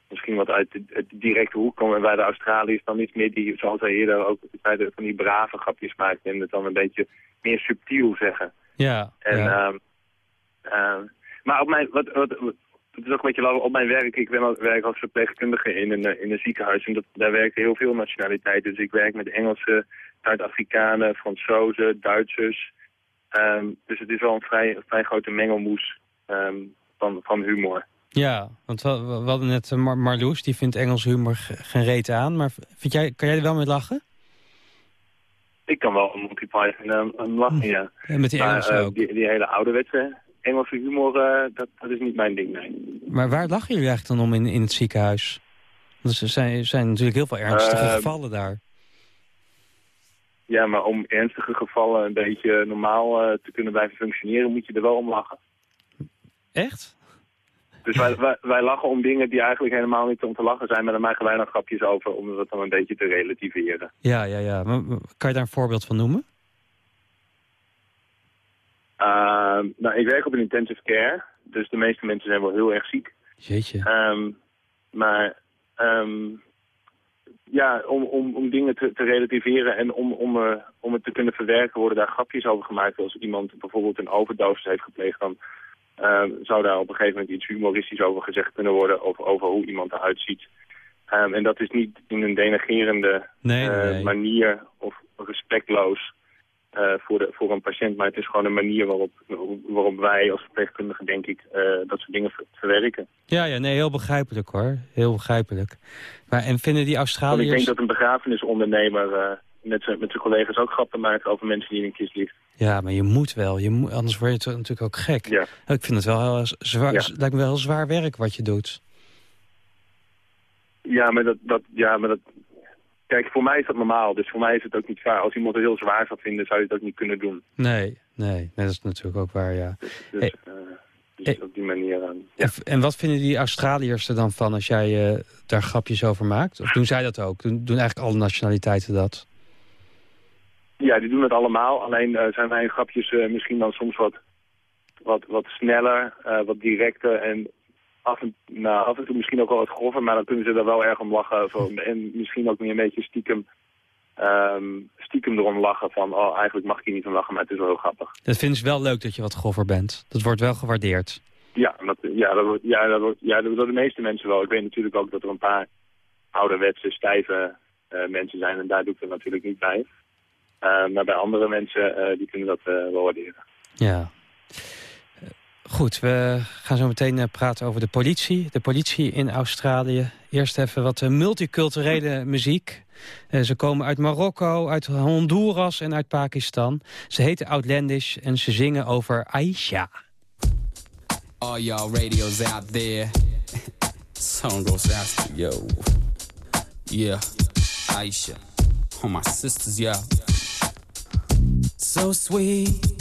misschien wat uit de, directe hoek komt. En bij de Australiërs dan iets meer die, zoals hij eerder ook van die brave grapjes maakt. En het dan een beetje meer subtiel zeggen. ja, En, ja. ehm, ehm, maar op mijn, wat, wat- het is ook een beetje lastig, op mijn werk, ik ben werk als verpleegkundige in een, eh, in een ziekenhuis. En dat, daar werken heel veel nationaliteiten. Dus ik werk met Engelsen, Zuid-Afrikanen, Fransozen, Duitsers. Ehm, dus het is wel een vrij, vrij grote mengelmoes ehm, van, van humor. ja, want we, we hadden net eh, Mar Marloes, die vindt Engels humor ge- geen reet aan. Maar vind jij, kan jij er wel mee lachen? Ik kan wel een Monty Python um, um, lachen, ja. En met die Maar Engelsen eh, ook. die, die hele ouderwetse Engelse humor, eh, dat, dat is niet mijn ding, nee. Maar waar lachen jullie eigenlijk dan om in, in het ziekenhuis? Want er zijn, zijn natuurlijk heel veel ernstige Eh, gevallen daar. Ja, maar om ernstige gevallen een beetje normaal eh, te kunnen blijven functioneren, moet je er wel om lachen. Echt? Dus wij, wij, wij lachen om dingen die eigenlijk helemaal niet om te lachen zijn, maar daar maken wij dan grapjes over om dat dan een beetje te relativeren. Ja, ja, ja. Maar kan je daar een voorbeeld van noemen? Ehm, nou, ik werk op een intensive care, dus de meeste mensen zijn wel heel erg ziek. Jeetje. Ehm, maar ehm, ja, om, om, om dingen te, te relativeren en om, om, eh, om het te kunnen verwerken worden daar grapjes over gemaakt. Als iemand bijvoorbeeld een overdosis heeft gepleegd, dan zou daar op een gegeven moment iets humoristisch over gezegd kunnen worden. Of over hoe iemand eruit ziet. En dat is niet in een denigerende Nee, nee, eh, manier of respectloos eh, voor, de, voor een patiënt. Maar het is gewoon een manier waarop, waarop wij als verpleegkundigen, denk ik, eh, dat soort dingen ver- verwerken. Ja, ja, nee, heel begrijpelijk hoor. Heel begrijpelijk. Maar, en vinden die Want ik Australiërs... denk dat een begrafenisondernemer eh, met zijn collega's ook grappen maakt over mensen die in een kist ligt. Ja, maar je moet wel. Je moet, anders word je natuurlijk ook gek. Ja. Ik vind het wel heel zwaar, Ja. lijkt me wel heel zwaar werk wat je doet. Ja, maar dat, dat, ja, maar dat... Kijk, voor mij is dat normaal, dus voor mij is het ook niet zwaar. Als iemand het heel zwaar zou vinden, zou je het ook niet kunnen doen. Nee, nee, nee dat is natuurlijk ook waar, ja. Dus, Hey. eh, dus Hey. op die manier aan. Ja. En, en wat vinden die Australiërs er dan van als jij eh, daar grapjes over maakt? Of doen zij dat ook? Doen, doen eigenlijk alle nationaliteiten dat? ja, die doen het allemaal. Alleen eh, zijn mijn grapjes eh, misschien dan soms wat, wat, wat sneller, eh, wat directer en af en, nou, af en toe misschien ook wel wat grover. Maar dan kunnen ze er wel erg om lachen. Zo, (laughs) en misschien ook meer een beetje stiekem, ehm, stiekem erom lachen van... oh, eigenlijk mag ik hier niet om lachen, maar het is wel heel grappig. Dat vinden ze wel leuk dat je wat grover bent. Dat wordt wel gewaardeerd. Ja, dat, ja, dat, wordt, ja, dat, wordt, ja, dat door de meeste mensen wel. Ik weet natuurlijk ook dat er een paar ouderwetse, stijve eh, mensen zijn. En daar doe ik er natuurlijk niet bij. Eh, maar bij andere mensen, eh, die kunnen dat eh, wel waarderen. Ja. Goed, we gaan zo meteen eh, praten over de politie. De politie in Australië. Eerst even wat eh, multiculturele muziek. Eh, ze komen uit Marokko, uit Honduras en uit Pakistan. Ze heten Outlandish en ze zingen over Aisha. All y'all radios out there. (laughs) Song goes out to yo. Yeah, Aisha. All my sisters, yeah. So sweet,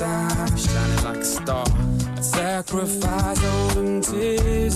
Side, shining like a star. I'd sacrifice all them tears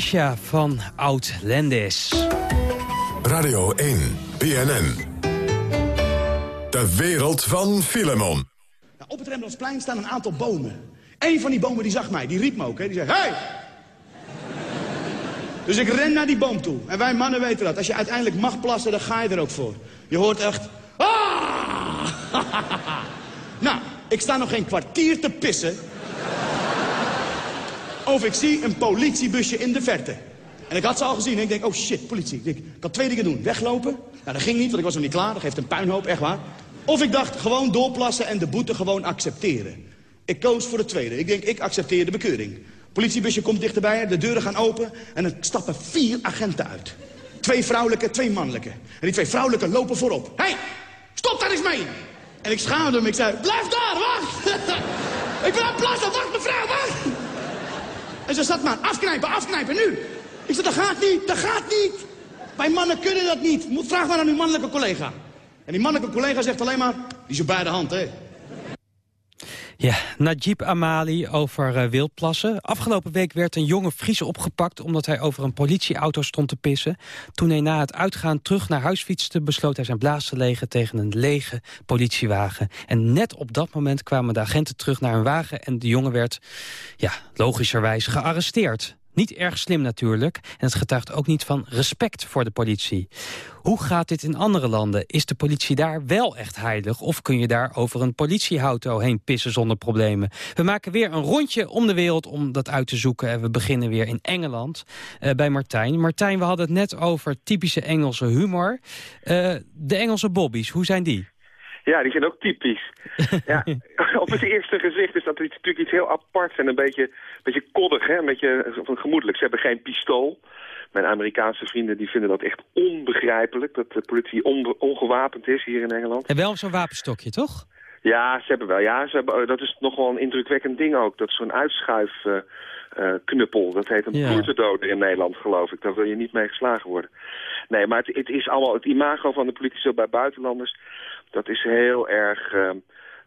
Aisha van Outlandis. Radio 1, BNN. De wereld van Filemon. Nou, op het Rembrandtsplein staan een aantal bomen. Eén van die bomen die zag mij, die riep me ook. Hè. Die zei, hey! (laughs) Dus ik ren naar die boom toe. En wij mannen weten dat. Als je uiteindelijk mag plassen, dan ga je er ook voor. Je hoort echt... Ah! (laughs) nou, ik sta nog geen kwartier te pissen. Of ik zie een politiebusje in de verte. En ik had ze al gezien en ik denk, oh shit, politie. Ik, had twee dingen doen. Weglopen. Nou, dat ging niet, want ik was nog niet klaar. Dat geeft een puinhoop, echt waar. Of ik dacht, gewoon doorplassen en de boete gewoon accepteren. Ik koos voor het tweede. Ik denk, ik accepteer de bekeuring. Politiebusje komt dichterbij, de deuren gaan open... en er stappen vier agenten uit. Twee vrouwelijke, twee mannelijke. En die twee vrouwelijke lopen voorop. Hé, hey, stop daar eens mee! En ik schaamde me, ik zei, blijf daar, wacht! (laughs) ik ben aan het plassen, wacht mevrouw, wacht! En ze zat maar, afknijpen, afknijpen, nu! Ik zei, dat gaat niet, dat gaat niet! Wij mannen kunnen dat niet. Vraag maar aan uw mannelijke collega. En die mannelijke collega zegt alleen maar, die is op beide hand, hè? Ja, Najib Amali over uh, wildplassen. Afgelopen week werd een jonge Fries opgepakt... omdat hij over een politieauto stond te pissen. Toen hij na het uitgaan terug naar huis fietste... besloot hij zijn blaas te legen tegen een lege politiewagen. En net op dat moment kwamen de agenten terug naar hun wagen... en de jongen werd, ja, logischerwijs gearresteerd. Niet erg slim natuurlijk. En het getuigt ook niet van respect voor de politie. Hoe gaat dit in andere landen? Is de politie daar wel echt heilig? Of kun je daar over een politieauto heen pissen zonder problemen? We maken weer een rondje om de wereld om dat uit te zoeken. En we beginnen weer in Engeland uh, bij Martijn. Martijn, we hadden het net over typische Engelse humor. Uh, de Engelse bobby's, hoe zijn die? Ja, die zijn ook typisch. (laughs) ja, (laughs) op het eerste gezicht is dat natuurlijk iets heel aparts en een beetje, een beetje koddig, hè? een beetje van gemoedelijk. Ze hebben geen pistool. Mijn Amerikaanse vrienden die vinden dat echt onbegrijpelijk, dat de politie on, ongewapend is hier in Engeland. En wel zo'n wapenstokje, toch? Ja, ze hebben wel. Ja, ze hebben, dat is nog wel een indrukwekkend ding ook. Dat is zo'n uitschuif... Uh, uh, knuppel. Dat heet een Ja. in Nederland, geloof ik. Daar wil je niet mee geslagen worden. Nee, maar het, het is allemaal het imago van de politie zo bij buitenlanders. Dat is heel erg ehm,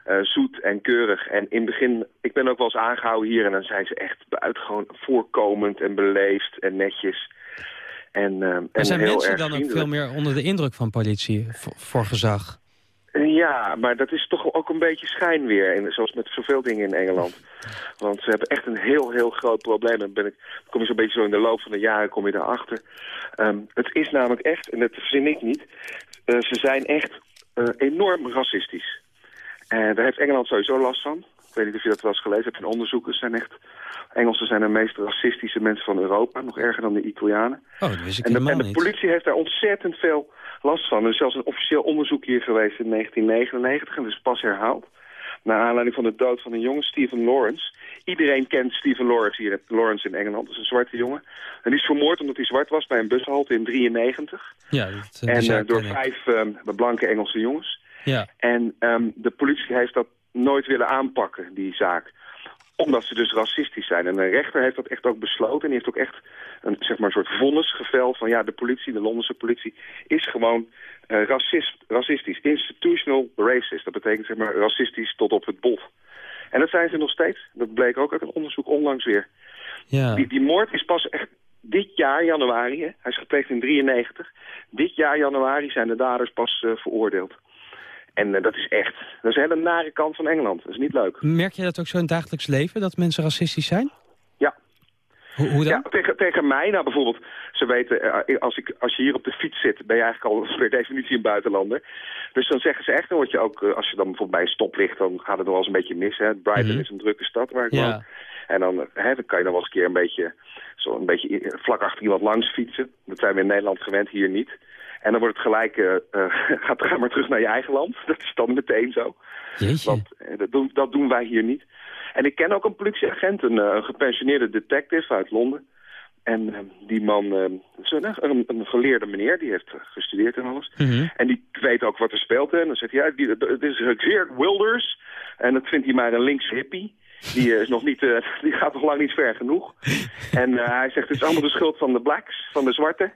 eh, zoet en keurig. En in het begin, ik ben ook wel eens aangehouden hier... en dan zijn ze echt buitengewoon voorkomend en beleefd en netjes. En, ehm, en zijn heel mensen erg dan ook veel meer onder de indruk van politie voor, voor gezag. Ja, maar dat is toch ook een beetje schijnweer, en zoals met zoveel dingen in Engeland. Want ze hebben echt een heel, heel groot probleem. En ben ik, kom je zo'n beetje zo in de loop van de jaren kom je daarachter. Ehm, het is namelijk echt, en dat verzin ik niet, eh, ze zijn echt eh, enorm racistisch. En daar heeft Engeland sowieso last van. Ik weet niet of je dat wel eens gelezen hebt. En onderzoekers zijn echt... Engelsen zijn de meest racistische mensen van Europa. Nog erger dan de Italianen. Oh, dat wist ik En de, en de politie heeft daar ontzettend veel last van. Er is zelfs een officieel onderzoek hier geweest in 1999 en dat is pas herhaald. Naar aanleiding van de dood van een jongen, Stephen Lawrence. Iedereen kent Stephen Lawrence hier Lawrence in Engeland. Dat is een zwarte jongen. En die is vermoord omdat hij zwart was bij een bushalte in 93. Ja, dat, eh, en eh, door vijf ehm, blanke Engelse jongens. Ja. En ehm, de politie heeft dat nooit willen aanpakken, die zaak. Omdat ze dus racistisch zijn. En de rechter heeft dat echt ook besloten. En die heeft ook echt een, zeg maar, een soort vonnis geveld van... ja, de politie, de Londense politie, is gewoon eh, racist, racistisch. Institutional racist. Dat betekent zeg maar racistisch tot op het bot. En dat zijn ze nog steeds. Dat bleek ook uit een onderzoek onlangs weer. Ja. Die, die moord is pas echt dit jaar januari, hè? hij is gepleegd in 93. Dit jaar januari zijn de daders pas eh, veroordeeld. En eh, dat is echt, dat is een hele nare kant van Engeland. Dat is niet leuk. Merk je dat ook zo in het dagelijks leven, dat mensen racistisch zijn? Ja. Hoe, hoe dan? Ja, tegen, tegen mij, nou bijvoorbeeld, ze weten, eh, als, ik, als je hier op de fiets zit, ben je eigenlijk al (laughs) per definitie een buitenlander. Dus dan zeggen ze echt, dan word je ook, eh, als je dan bijvoorbeeld bij een stoplicht, dan gaat het nog wel eens een beetje mis. Hè? Brighton Mhm. is een drukke stad waar ik Ja. woon. En dan, hè, dan kan je dan wel eens een keer een beetje, zo een beetje vlak achter iemand langs fietsen. Dat zijn we in Nederland gewend, hier niet. En dan wordt het gelijk, (laughs) gaat ga maar terug naar je eigen land. (laughs) Dat is dan meteen zo. Jeetje. Want eh, dat, doen, dat doen wij hier niet. En ik ken ook een politieagent, een, een gepensioneerde detective uit Londen. En eh, die man, is een, een, geleerde meneer, die heeft gestudeerd en alles. Mhm. En die weet ook wat er speelt. Hè. En dan zegt hij, ja, die- het is Geert Wilders. En dat vindt hij maar een links hippie. Die, is nog niet, (laughs) die gaat nog lang niet ver genoeg. En hij zegt, het is allemaal de schuld van de blacks, van de zwarte.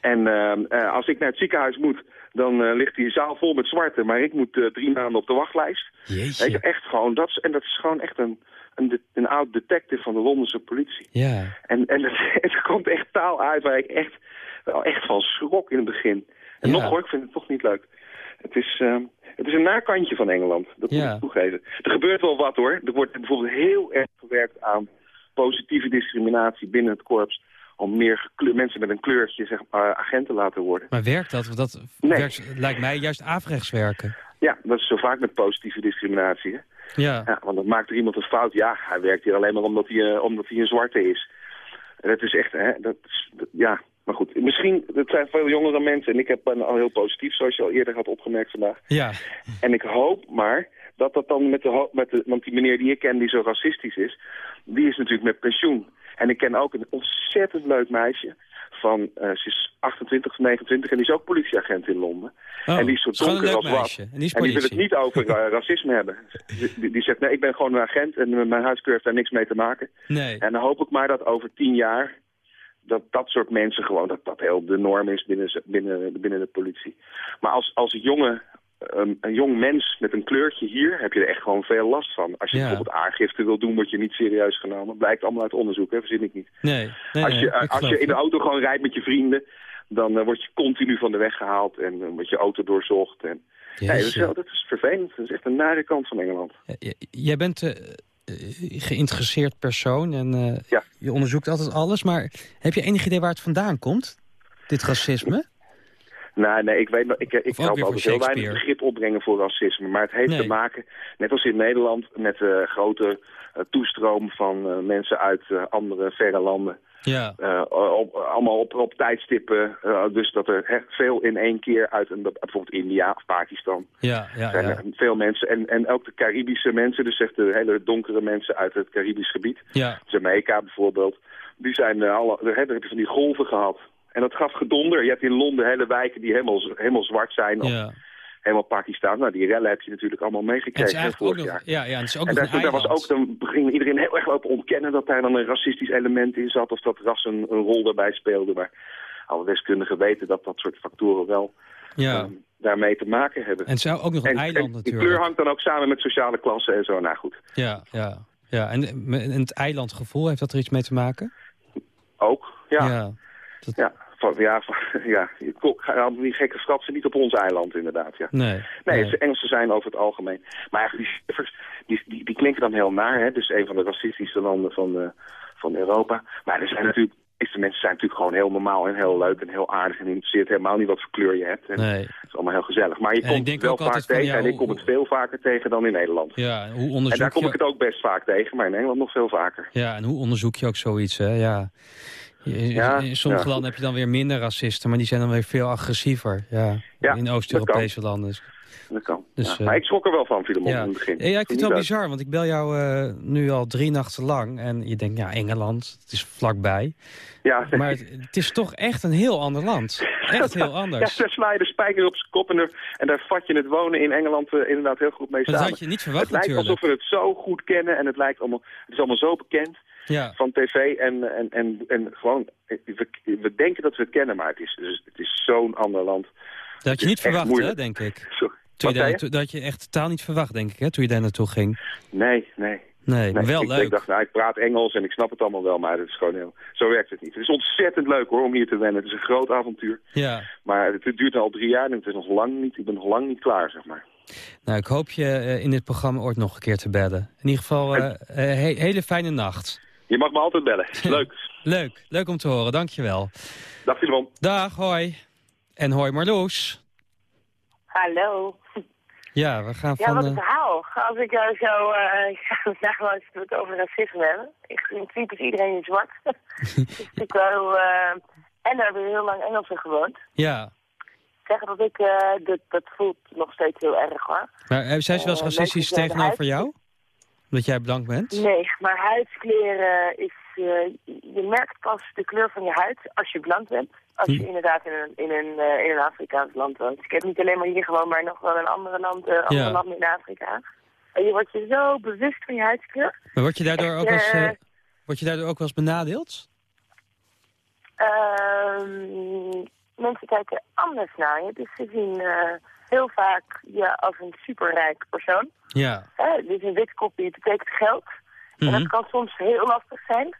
En eh, eh, als ik naar het ziekenhuis moet, dan eh, ligt die zaal vol met zwarte. Maar ik moet eh, drie maanden op de wachtlijst. Weet je, echt gewoon, dat is, en dat is gewoon echt een, een, een oud detective van de Londense politie. Ja. En, en (laughs) het, het komt echt taal uit waar ik echt, wel echt van schrok in het begin. En Ja. nog hoor, ik vind het toch niet leuk. Het is, eh, het is een naarkantje van Engeland, dat moet Ja. ik toegeven. Er gebeurt wel wat hoor. Er wordt bijvoorbeeld heel erg gewerkt aan positieve discriminatie binnen het korps. Om meer mensen met een kleurtje zeg maar, agent te laten worden. Maar werkt dat? Dat Nee. werkt, lijkt mij juist averechts werken. Ja, dat is zo vaak met positieve discriminatie. Hè? Ja. Ja, want dan maakt er iemand een fout. Ja, hij werkt hier alleen maar omdat hij, eh, omdat hij een zwarte is. En dat is echt, hè, dat is, dat- ja. Maar goed, misschien, het zijn veel jongere mensen en ik heb ben al heel positief, zoals je al eerder had opgemerkt vandaag. Ja. En ik hoop maar dat dat dan met de, met de, want die meneer die ik ken die zo racistisch is, die is natuurlijk met pensioen. En ik ken ook een ontzettend leuk meisje van, eh, ze is 28 of 29 en die is ook politieagent in Londen. Oh, en die is zo donker als wat. En die is En die wil het niet over (laughs) eh, racisme hebben. Die, die- zegt, nee, ik ben gewoon een agent en mijn huidskleur heeft daar niks mee te maken. Nee. En dan hoop ik maar dat over tien jaar, dat dat soort mensen gewoon, dat dat heel de norm is binnen, binnen, binnen de politie. Maar als, als jonge een, een jong mens met een kleurtje hier heb je er echt gewoon veel last van. Als je Ja. bijvoorbeeld aangifte wil doen, word je niet serieus genomen. Blijkt allemaal uit onderzoek, hè, verzin ik niet. Nee, nee, als je, nee, eh, als je in de auto gewoon rijdt met je vrienden, dan eh, word je continu van de weg gehaald en dan wordt je auto doorzocht. En, nee, dat, is, wel- dat is vervelend. Dat is echt een nare kant van Engeland. J- Jij bent eh, eh, geïnteresseerd persoon en eh, Ja. je onderzoekt altijd alles. Maar heb je enig idee waar het vandaan komt, dit racisme? Nee, nee, ik weet nog, ik, ik ook help weer altijd heel weinig begrip opbrengen voor racisme. Maar het heeft Nee. te maken, net als in Nederland, met de grote eh, toestroom van eh, mensen uit eh, andere verre landen. Ja, Eh, op, allemaal op, op tijdstippen. eh, dus dat er veel in één keer uit een, bijvoorbeeld India of Pakistan. ja, ja. zijn ja. veel mensen. En, en ook de Caribische mensen, dus echt de hele donkere mensen uit het Caribisch gebied. ja. Jamaica bijvoorbeeld. Die zijn eh, alle, daar heb je van die golven gehad. En dat gaf gedonder. Je hebt in Londen hele wijken die helemaal, helemaal zwart zijn. Of ja. helemaal Pakistan. Nou, die rellen heb je natuurlijk allemaal meegekregen vorig jaar. ja, ja, het is ook En daar, daar was ook, dan ging iedereen heel erg lopen ontkennen dat daar dan een racistisch element in zat. Of dat ras een, een rol daarbij speelde. Maar alle deskundigen weten dat dat soort factoren wel Ja, ehm, daarmee te maken hebben. en het is ook nog een En, eiland en natuurlijk. kleur hangt dan ook samen met sociale klasse en zo. Nou goed, Ja, ja, ja. En, en het eilandgevoel, heeft dat er iets mee te maken? ook. Ja, ja. Ja. van, ja, van, (laughs) ja die gekke fratsen niet op ons eiland inderdaad. Ja. Nee. Nee, nee. Engelsen zijn over het algemeen. Maar eigenlijk die cijfers, die, die, die klinken dan heel naar. Hè? Dus een van de racistische landen van, eh, van Europa. Maar er zijn natuurlijk, de meeste mensen zijn natuurlijk gewoon heel normaal en heel leuk en heel aardig. En interesseert helemaal niet wat voor kleur je hebt. En Nee. Het is allemaal heel gezellig. Maar je En ik komt het wel vaak tegen. ja, en ik kom het veel vaker tegen dan in Nederland. Ja, en hoe En onderzoek daar kom ik het ook best vaak tegen, maar in Engeland nog veel vaker. Ja, en hoe onderzoek je ook zoiets, hè? Ja. Ja, in sommige ja. landen heb je dan weer minder racisten, maar die zijn dan weer veel agressiever. Ja, Ja, in Oost-Europese landen. Dat kan. Dus, eh, Maar ik schrok er wel van, Filemon, Ja. in het begin. Ja, ik vind het wel uit. bizar, want ik bel jou eh, nu al drie nachten lang. En je denkt, ja, Engeland, het is vlakbij. Ja, Maar het, het is toch echt een heel ander land. Echt heel (laughs) anders. Ja, daar sla je de spijker op zijn kop en, er, en daar vat je het wonen in Engeland eh, inderdaad heel goed mee Maar dat samen. had je niet verwacht het lijkt natuurlijk. alsof we het zo goed kennen en het lijkt allemaal, het is allemaal zo bekend Ja, van tv en, en, en, en gewoon, we, we denken dat we het kennen, maar het is, dus, het is zo'n ander land. dat had je niet verwacht, hè, denk ik. Sorry. Toen je daar dat had je echt totaal niet verwacht, denk ik, hè, toen je daar naartoe ging. Nee, nee. Nee, nee. wel ik, leuk. Ik dacht, nou, ik praat Engels en ik snap het allemaal wel, maar het is gewoon heel, zo werkt het niet. Het is ontzettend leuk hoor, om hier te wennen. Het is een groot avontuur. Ja, Maar het, duurt al drie jaar en het is nog lang niet, ik ben nog lang niet klaar, zeg maar. nou, ik hoop je eh, in dit programma ooit nog een keer te bellen. In ieder geval, he- hele fijne nacht. Je mag me altijd bellen. (laughs) Leuk. Leuk, leuk om te horen, dankjewel. Dag Filemon. Dag, hoi. En hoi Marloes. Hallo. Ja, we gaan Ja, van... wat eh, een verhaal. Als ik jou zo... eh (laughs) ik ga het nou eens het over racisme hebben. Ik, in principe is iedereen in zwart. dus (laughs) ik wel... eh en daar hebben we heel lang Engels in gewoond. ja, Zeggen dat ik... eh dat, dat voelt nog steeds heel erg hoor. maar zijn ze wel eens racistisch tegenover jou? Omdat jij blank bent? Nee, maar huidskleur eh, is... eh, je merkt pas de kleur van je huid als je blank bent. Als je Hm. inderdaad in een, in, een, eh, in een Afrikaans land woont. Ik heb niet alleen maar hier gewoon, maar nog wel een andere land, eh, andere Ja. landen in Afrika. En je wordt je zo bewust van je huidskleur. Maar word je daardoor Echt, ook eh, eh, word je daardoor ook wel eens benadeeld? Ehm, mensen kijken anders naar je. Dus ze zien eh, heel vaak je als een superrijk persoon. Ja. Hè, dus een wit kopje betekent geld. En Mhm. dat kan soms heel lastig zijn.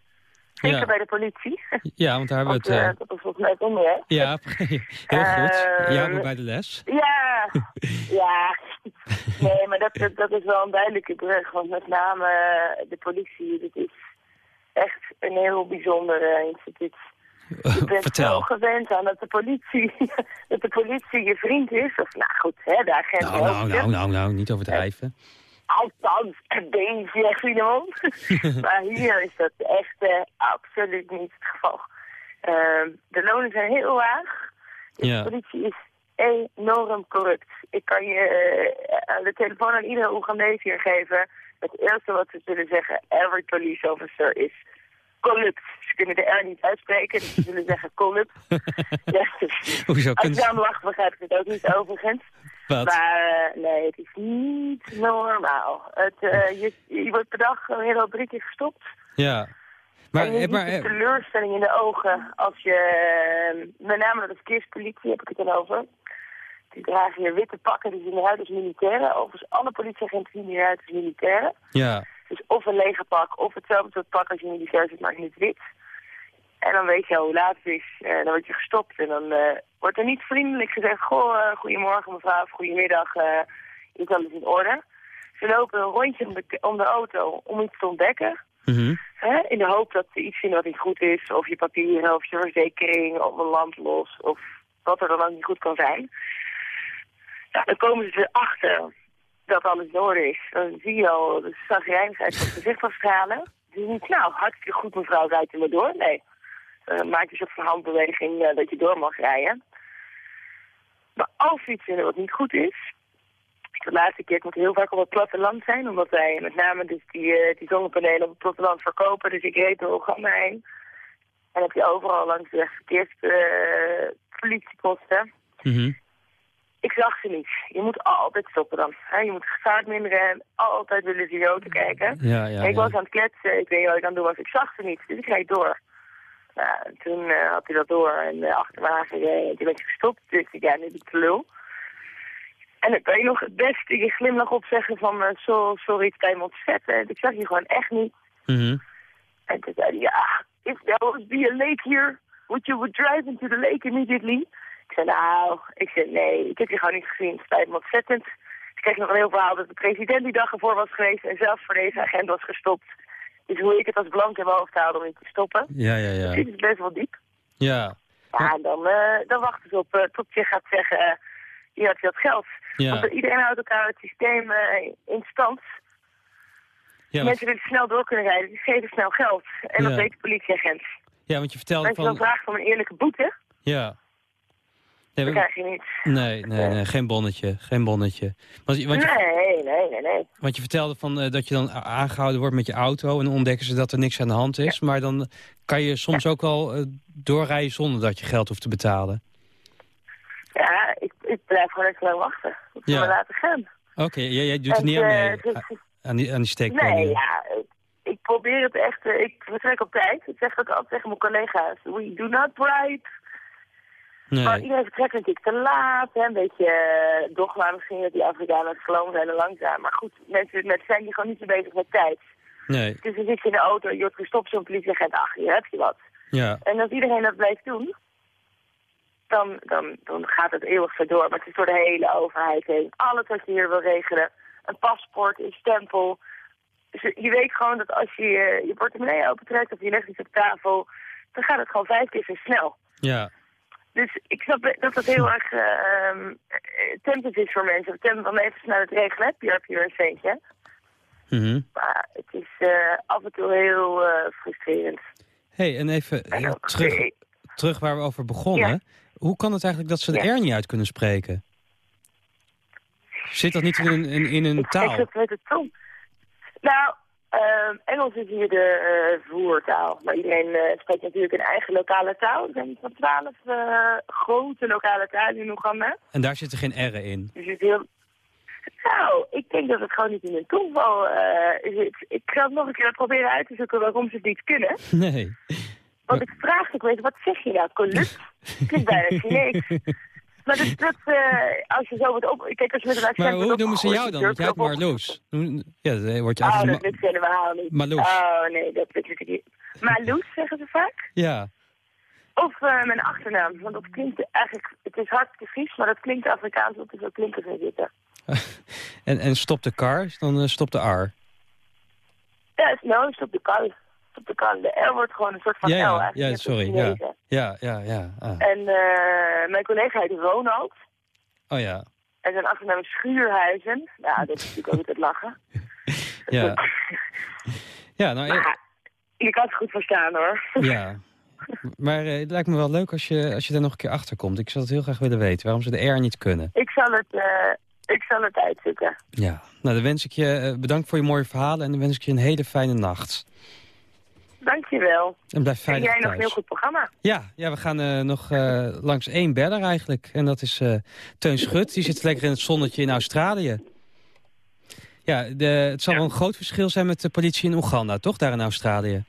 Zeker Ja. bij de politie. (laughs) Ja, want daar hebben we het... eh, dat is volgens mij het onderwerp. ja, (laughs) heel goed. Ja, maar bij de les. Ja, (laughs) ja. Nee, maar dat, dat, dat is wel een duidelijke brug. Want met name de politie, dat is echt een heel bijzonder instituut. Je bent zo Vertel. gewend aan dat de politie, (laughs) dat de politie je vriend is. Of nou goed, hè, de agent Nou, nou, nou, nou, nou, niet overdrijven. Althans, een beetje, (laughs) Filemon. (laughs) maar hier is dat echt eh, absoluut niet het geval. Ehm, de lonen zijn heel laag. Dus Ja. de politie is enorm corrupt. Ik kan je eh, aan de telefoon aan iedere Oegandees hier geven. Het eerste wat ze zullen zeggen, every police officer is corrupt. Ze kunnen de R niet uitspreken, dus ze zullen (laughs) zeggen corrupt. (laughs) ja, dus Hoezo? als je aan lacht, begrijp ik het ook niet overigens. Maar eh, nee, het is niet normaal. Het, eh, je, je wordt per dag uh, heel drie keer gestopt. Ja. Maar, en je eh, ziet maar, de teleurstelling in de ogen als je... met name de verkeerspolitie heb ik het dan over. Die dragen hier witte pakken, die zien eruit als militairen. Overigens, alle politieagenten zien eruit als militairen. Ja. Dus of een legerpak, of hetzelfde soort pak als je militair zit, maar in het wit. En dan weet je al hoe laat het is. Eh, dan word je gestopt en dan eh, wordt er niet vriendelijk gezegd... Goh, eh, goedemorgen mevrouw of goedemiddag, is alles in orde. Ze lopen een rondje om de, om de auto om iets te ontdekken. Mhm. Hè? In de hoop dat ze iets vinden wat niet goed is. Of je papieren, of je verzekering, of een land los. Of wat er dan ook niet goed kan zijn. Ja, dan komen ze erachter dat alles orde is. Dan zie je al de zagrijnigheid op het (laughs) gezicht afstralen. Dus niet, nou, hartstikke goed mevrouw, rijdt u maar door. Nee, uh, maak je een soort van handbeweging eh, dat je door mag rijden. Maar als iets vinden wat niet goed is... De laatste keer, moet heel vaak op het platteland zijn, omdat wij met name dus die, eh, die zonnepanelen op het platteland verkopen. Dus ik reed door Oeganda heen. En heb je overal langs de weg verkeerspolitieposten. Mhm. Ik zag ze niet. Je moet altijd stoppen dan. Hè? Je moet gevaar minderen en altijd willen ze je auto kijken. Ja, ja, ik ja. was aan het kletsen, ik weet niet wat ik aan het doen was. Ik zag ze niet, dus ik reed door. Nou, en toen eh, had hij dat door en eh, achter me aangereden. En toen ben ik gestopt, dus ik ja, nu ben ik te lul. En dan kan je nog het beste je glimlach opzeggen van eh, so, sorry, het spijt me ontzettend. Ik zag je gewoon echt niet. Mhm. En toen zei hij, ja, if there would be a lake here, would you would drive into the lake immediately? Ik zei, nou, ik zei, nee, ik heb je gewoon niet gezien, het spijt me ontzettend. Ik kreeg nog een heel verhaal dat de president die dag ervoor was geweest en zelfs voor deze agent was gestopt. Dus hoe ik het als blank in mijn hoofd haalde om niet te stoppen. Ja, ja, ja. Dus het is best wel diep. Ja. Ja, en dan, eh, dan wachten ze op eh, tot je gaat zeggen, eh, hier had je dat geld. Ja. Want iedereen houdt elkaar het systeem in stand. Ja, Mensen willen snel door kunnen rijden, die geven snel geld. En dat weet de politieagent. ja, want je vertelde Als je dan van... vraagt om een eerlijke boete, Ja. Nee, dan we- krijg je niet. nee, nee, nee, geen bonnetje. Geen bonnetje. Want, je- want, je, Nee, nee, nee, nee. want je vertelde van, eh, dat je dan aangehouden wordt met je auto... en dan ontdekken ze dat er niks aan de hand is. Maar dan kan je soms ook wel eh, doorrijden zonder dat je geld hoeft te betalen. Ja, ik, ik blijf gewoon even lang wachten. Ik Ja. me laten gaan. Oké, jij, jij doet er niet aan eh, mee, a- aan die, aan die steekpenningen. Nee, ja, ik, probeer het echt. Ik vertrek op tijd. Ik zeg ook altijd tegen mijn collega's. We do not bribe. Maar iedereen vertrekt natuurlijk te laat. Hè? Een beetje eh, dogma misschien dat die Afrikanen het geloven zijn en langzaam. Maar goed, mensen met zijn die gewoon niet zo bezig met tijd. Nee, Dus dan zit je in de auto, je wordt gestopt, zo'n politieagent. Ach, hier heb je wat. ja. En als iedereen dat blijft doen, dan, dan, dan gaat het eeuwig zo door. Maar het is door de hele overheid heen. Alles wat je hier wil regelen. Een paspoort, een stempel. Dus je- weet gewoon dat als je je, je portemonnee opentrekt of je legt iets op tafel, dan gaat het gewoon vijf keer zo snel. Ja, Dus ik snap dat dat heel erg uh, is voor mensen. Tempted om even snel het regelen. Heb je, heb je een centje. mhm. Maar het is eh, af en toe heel eh, frustrerend. hey, en even En ook, terug, terug waar we over begonnen. Ja. Hoe kan het eigenlijk dat ze de Ja. R niet uit kunnen spreken? Zit dat niet in een, in, in een Ik taal? zeg het met de tong. Nou, ehm, Engels is hier de eh, voertaal. Maar iedereen eh, spreekt natuurlijk een eigen lokale taal. Er zijn van twaalf eh, grote lokale talen in Oeganda. En daar zitten geen R'en in. Dus het is heel... Nou, ik denk dat het gewoon niet in hun tongval eh zit. Ik ga het nog een keer proberen uit te zoeken waarom ze het niet kunnen. (laughs) Nee. Want ik vraag ook eens, wat zeg je nou? Colup? (laughs) Klinkt bijna Chinees. Maar dat, dat eh, als je zo wordt op... Kijk, als je met een accent Maar hoe noemen ze jou dan? Want jij op- Marloes. Ja, dan word je Oh, dat lukt helemaal niet. Marloes. Oh, nee, dat lukt natuurlijk niet. Marloes zeggen ze vaak. Ja. Of eh, mijn achternaam, want dat klinkt eigenlijk... Het is hartstikke Fries, maar dat klinkt Afrikaans, het is ook klinken gaan (laughs) zitten. En, en stop de car, dan eh, stop de R. Ja, nou, stop de kar. Stop de kar. De R wordt gewoon een soort van Ja, L ja, eigenlijk. ja, sorry. Ja, ja, ja. ja. Ah. En eh, mijn collega heet Ronald. Oh ja. En zijn achternaam is Schuurhuizen. Nou, dat is natuurlijk ook het lachen. (laughs) Ja. Ja, nou, Maar je kan het goed verstaan hoor. ja. Maar eh, het lijkt me wel leuk als je, als je er nog een keer achter komt. Ik zou het heel graag willen weten waarom ze de R niet kunnen. Ik zal het, eh, ik zal het uitzoeken. Ja. Nou, dan wens ik je bedankt voor je mooie verhalen en dan wens ik je een hele fijne nacht. Dankjewel. En blijf En veilig jij nog een heel goed programma. Ja, ja, we gaan eh, nog eh, langs één beller eigenlijk. En dat is eh, Teun Schut. Die zit lekker in het zonnetje in Australië. Ja, de, het zal wel een groot verschil zijn met de politie in Oeganda, toch? Daar in Australië.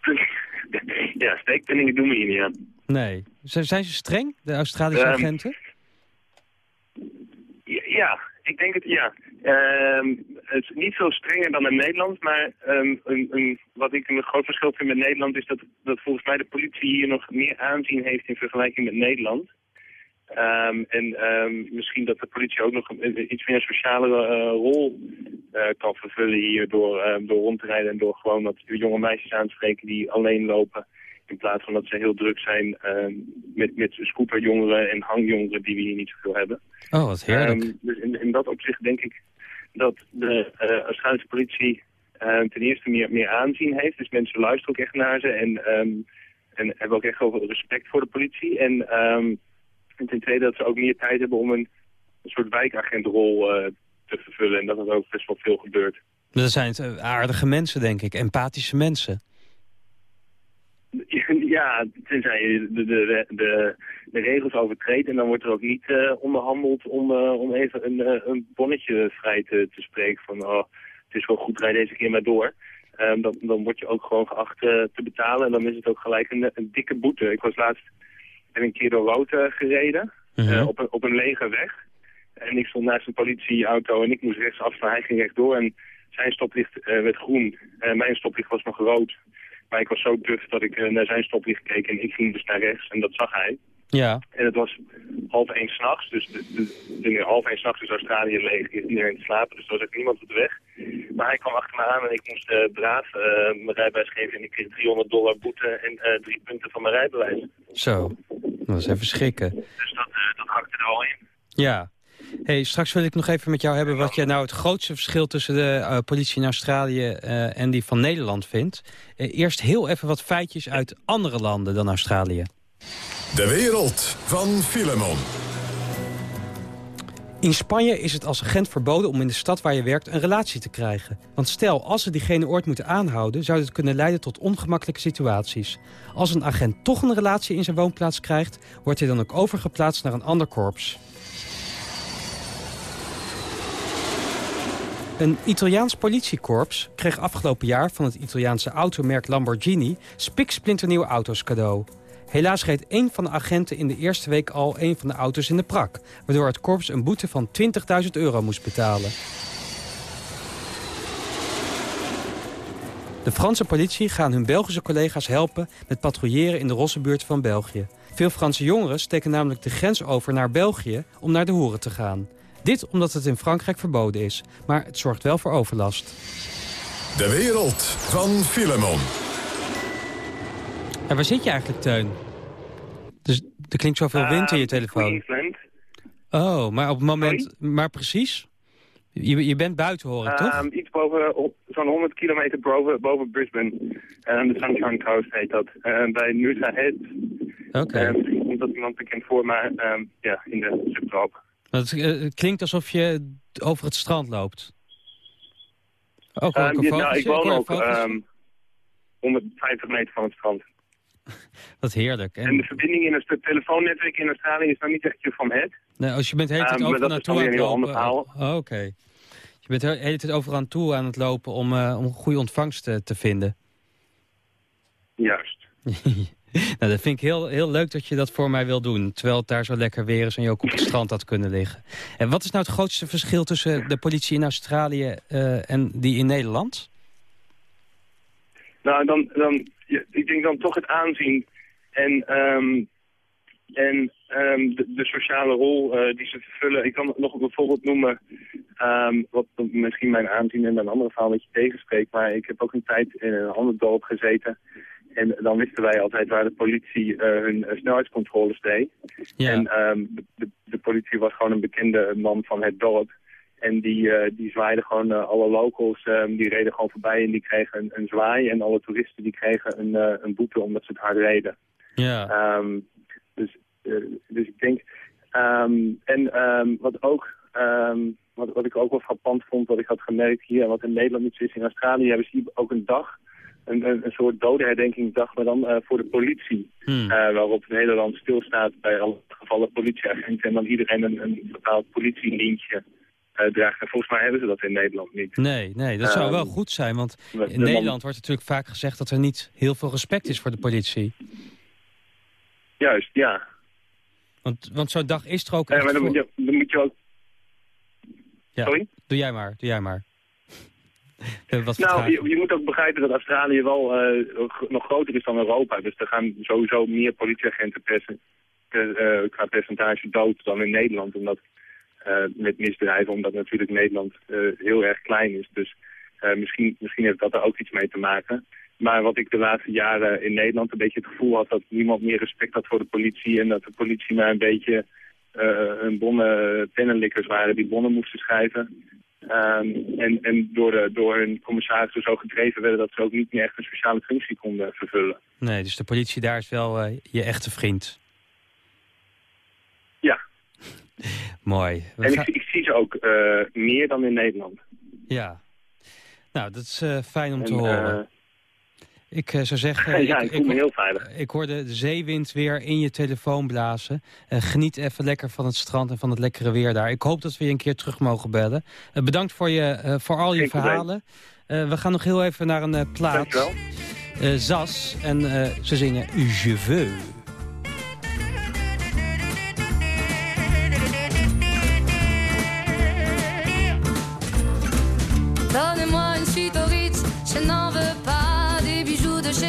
(laughs) Ja, steekpenningen doen we hier niet aan. Nee. Zijn ze streng, de Australische Ehm, agenten? Ja, ik denk het, ja. Ehm, het is niet zo strenger dan in Nederland, maar ehm, een, een, wat ik een groot verschil vind met Nederland is dat, dat volgens mij de politie hier nog meer aanzien heeft in vergelijking met Nederland. Ehm, en misschien dat de politie ook nog een, iets meer een sociale eh, rol eh, kan vervullen hier door, door rond te rijden en door gewoon wat jonge meisjes aan te spreken die alleen lopen. In plaats van dat ze heel druk zijn ehm, met, met scooterjongeren en hangjongeren die we hier niet zoveel hebben. Oh, wat heerlijk. Ehm, dus in, in dat opzicht denk ik dat de eh Australische politie eh, ten eerste meer, meer aanzien heeft. Dus mensen luisteren ook echt naar ze en, ehm, en hebben ook echt wel respect voor de politie. En, ehm, en ten tweede dat ze ook meer tijd hebben om een, een soort wijkagentrol eh, te vervullen. En dat er ook best wel veel gebeurt. Dat zijn eh, aardige mensen, denk ik. Empathische mensen. (laughs) Ja, tenzij je de, de, de, de regels overtreedt en dan wordt er ook niet eh, onderhandeld om, eh, om even een, eh, een bonnetje vrij te, te spreken van oh, het is wel goed, rij deze keer maar door. Ehm, dan, dan word je ook gewoon geacht te betalen en dan is het ook gelijk een, een dikke boete. Ik was laatst een keer door rood gereden eh, op, een, op een lege weg. En ik stond naast een politieauto en ik moest rechts afslaan, hij ging rechtdoor en zijn stoplicht werd groen. en mijn stoplicht was nog rood. Maar ik was zo duf dat ik eh, naar zijn stoplicht keek en ik ging dus naar rechts en dat zag hij. Ja. En het was half één s'nachts, dus de, de, de, half één s'nachts is Australië leeg, is iedereen te slapen, dus er was ook niemand op de weg. Maar hij kwam achter me aan en ik moest eh, braaf eh, mijn rijbewijs geven en ik kreeg 300 dollar boete en drie punten van mijn rijbewijs. Zo. Dat is even schrikken. Dus dat, dat hakte er al in. Ja. Hey, straks wil ik nog even met jou hebben wat jij nou het grootste verschil tussen de eh, politie in Australië eh, en die van Nederland vindt. Eh, eerst heel even wat feitjes uit andere landen dan Australië. De wereld van Filemon. In Spanje is het als agent verboden om in de stad waar je werkt een relatie te krijgen. Want stel, als ze diegene ooit moeten aanhouden... zou dit kunnen leiden tot ongemakkelijke situaties. Als een agent toch een relatie in zijn woonplaats krijgt... wordt hij dan ook overgeplaatst naar een ander korps. Een Italiaans politiekorps kreeg afgelopen jaar van het Italiaanse automerk Lamborghini spiksplinternieuwe auto's cadeau. Helaas reed één van de agenten in de eerste week al een van de auto's in de prak, waardoor het korps een boete van 20.000 euro moest betalen. De Franse politie gaan hun Belgische collega's helpen met patrouilleren in de Rossenbuurt van België. Veel Franse jongeren steken namelijk de grens over naar België om naar de hoeren te gaan. Dit omdat het in Frankrijk verboden is, maar het zorgt wel voor overlast. De wereld van Filemon. En waar zit je eigenlijk, Teun? Dus er klinkt zoveel wind in je telefoon. Queensland. Oh, maar op het moment... Maar precies? Je, je bent buiten, hoor ik, toch? Ehm, iets boven, op- zo'n 100 kilometer boven, boven Brisbane. Ehm, de Sunshine Coast heet dat. Ehm, bij Noosa Head. Oké. Misschien komt dat iemand bekend voor, maar ehm, ja, in de subtroop. Het, eh, het klinkt alsof je over het strand loopt. Ook een ja, nou, ik woon ook vogeltje. ehm 150 meter van het strand. (laughs) Wat heerlijk. En En, de verbinding in het telefoonnetwerk in Australië is nog niet echt van het. nee, als je bent Ehm, maar over dat is naartoe aan het lopen. Oh, Oké. Je bent tijd over aan toe aan het lopen om, eh, om goede ontvangst te, te vinden. Juist. (laughs) (laughs) nou, dat vind ik heel, heel leuk dat je dat voor mij wil doen. Terwijl het daar zo lekker weer is en je ook op het strand had kunnen liggen. En wat is nou het grootste verschil tussen de politie in Australië eh, en die in Nederland? Nou, dan, dan, ik denk dan toch het aanzien en, ehm, en ehm, de, sociale rol eh, die ze vervullen. Ik kan nog een voorbeeld noemen, ehm, wat misschien mijn aanzien en mijn andere verhaal een beetje tegenspreekt. Maar ik heb ook een tijd in een ander dorp gezeten. En dan wisten wij altijd waar de politie eh, hun eh, snelheidscontroles deed. Ja. En ehm, de, politie was gewoon een bekende man van het dorp. En die, eh, die zwaaide gewoon eh, alle locals, ehm, die reden gewoon voorbij en die kregen een, een zwaai. En alle toeristen die kregen een, eh, een boete omdat ze het hard reden. Ja. Ehm, dus, eh, dus ik denk... en wat, ook, ehm, wat, wat ik ook wel frappant vond, wat ik had gemerkt hier... en wat in Nederland niet zo is, in Australië hebben ze ook een dag... Een, een, een soort dodenherdenkingsdag, maar dan eh, voor de politie. Hmm. Eh, waarop het hele land stilstaat bij alle gevallen politieagenten... en dan iedereen een, een bepaald politielintje eh, draagt. En volgens mij hebben ze dat in Nederland niet. Nee, nee, dat zou Ehm, wel goed zijn. Want in Nederland wordt natuurlijk vaak gezegd dat er niet heel veel respect is voor de politie. Juist, ja. Want, want zo'n dag is er ook Ja, maar dan moet, je, dan moet je ook... Ja. Sorry? Doe jij maar, doe jij maar. Eh, Wat Nou, je, je moet ook begrijpen dat Australië wel eh, nog groter is dan Europa. Dus er gaan sowieso meer politieagenten perce- per- eh, qua percentage dood dan in Nederland. Omdat, met misdrijven, omdat natuurlijk Nederland heel erg klein is. Dus misschien, misschien heeft dat er ook iets mee te maken. Maar wat ik de laatste jaren in Nederland een beetje het gevoel had... dat niemand meer respect had voor de politie... en dat de politie maar een beetje een bonnen pennenlikkers waren die bonnen moesten schrijven. Ehm, en en door, de, door hun commissarissen zo gedreven werden dat ze ook niet meer echt een sociale functie konden vervullen. Nee, dus de politie daar is wel eh, je echte vriend. Ja. (laughs) Mooi. We en gaan- ik, ik zie ze ook eh, meer dan in Nederland. Ja. Nou, dat is eh, fijn om te En, horen. Ik eh, zou zeggen... (laughs) ja, ik voel me heel veilig. Ik hoorde de zeewind weer in je telefoon blazen. Eh, geniet even lekker van het strand en van het lekkere weer daar. Ik hoop dat we je een keer terug mogen bellen. Eh, bedankt voor, je, voor al je Geen verhalen. We gaan nog heel even naar een plaat. Dankjewel. Eh, Zas. En ze zingen Je veux.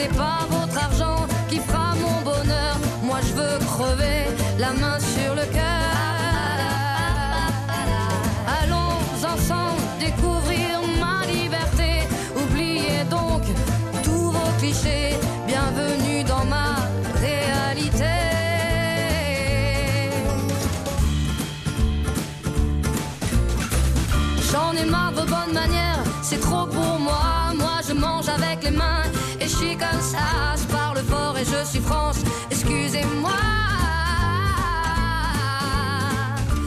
n'est pas votre argent qui fera mon bonheur. Moi je veux crever la main sur le cœur. Allons ensemble découvrir ma liberté. Oubliez donc tous vos clichés. Bienvenue dans ma réalité. J'en ai marre de vos bonnes manières, c'est trop pour moi. Moi je mange avec les mains comme ça. Je parle fort et je suis France, excusez-moi.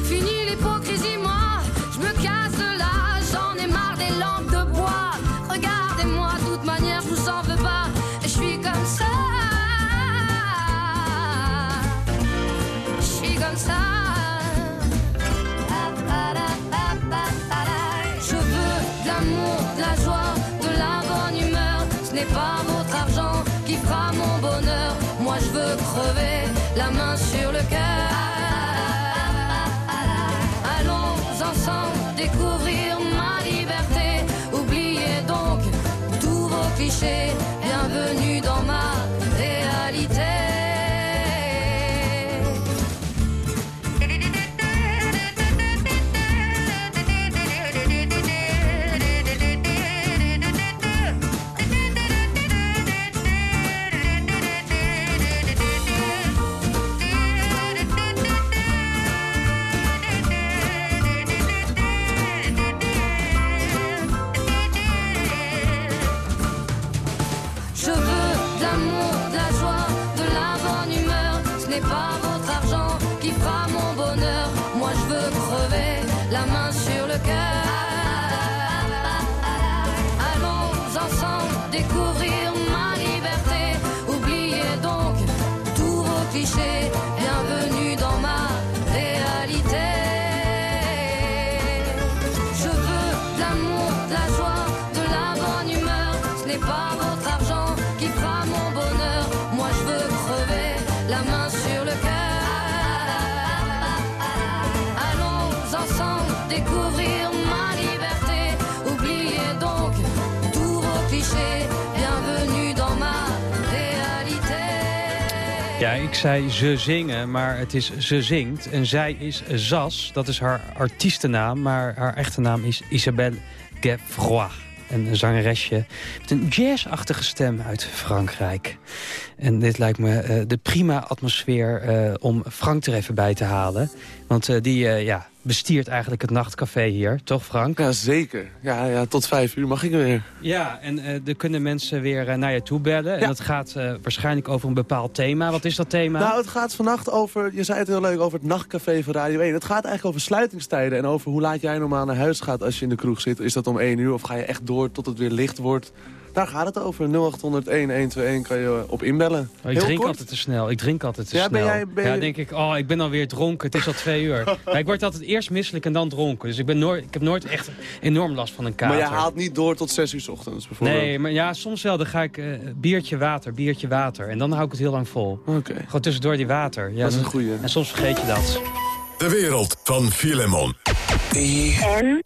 Fini l'hypocrisie, la main sur le cœur. Allons ensemble découvrir ik zei ze zingen, maar het is ze zingt. En zij is Zas, dat is haar artiestennaam. Maar haar echte naam is Isabelle Geffroy. Een zangeresje met een jazzachtige stem uit Frankrijk. En dit lijkt me eh, de prima atmosfeer eh, om Frank er even bij te halen. Want eh, die, ja, bestiert eigenlijk het nachtcafé hier, toch Frank? Ja, zeker. Ja, ja, tot vijf uur mag ik weer. Ja, en uh, er kunnen mensen weer uh, naar je toe bellen. En dat gaat uh, waarschijnlijk over een bepaald thema. Wat is dat thema? Nou, het gaat vannacht over, je zei het heel leuk, over het nachtcafé van Radio 1. Het gaat eigenlijk over sluitingstijden en over hoe laat jij normaal naar huis gaat als je in de kroeg zit. Is dat om één uur of ga je echt door tot het weer licht wordt? Daar gaat het over. 0800 1121 kan je op inbellen. Oh, ik drink altijd te snel. Ik drink altijd te ja, snel. Ben jij, ben Ja, denk ik, oh, ik ben alweer dronken. Het is al twee uur. (laughs) maar ik word altijd eerst misselijk en dan dronken. Dus ik, ben nooit, ik heb nooit echt enorm last van een kater. Maar je haalt niet door tot zes uur s ochtends bijvoorbeeld? Nee, maar ja, soms wel. Dan ga ik uh, biertje water, biertje water. En dan hou ik het heel lang vol. Oké. Okay. Gewoon tussendoor die water. Ja, dat is een goeie. En soms vergeet je dat. De wereld van Filemon. En?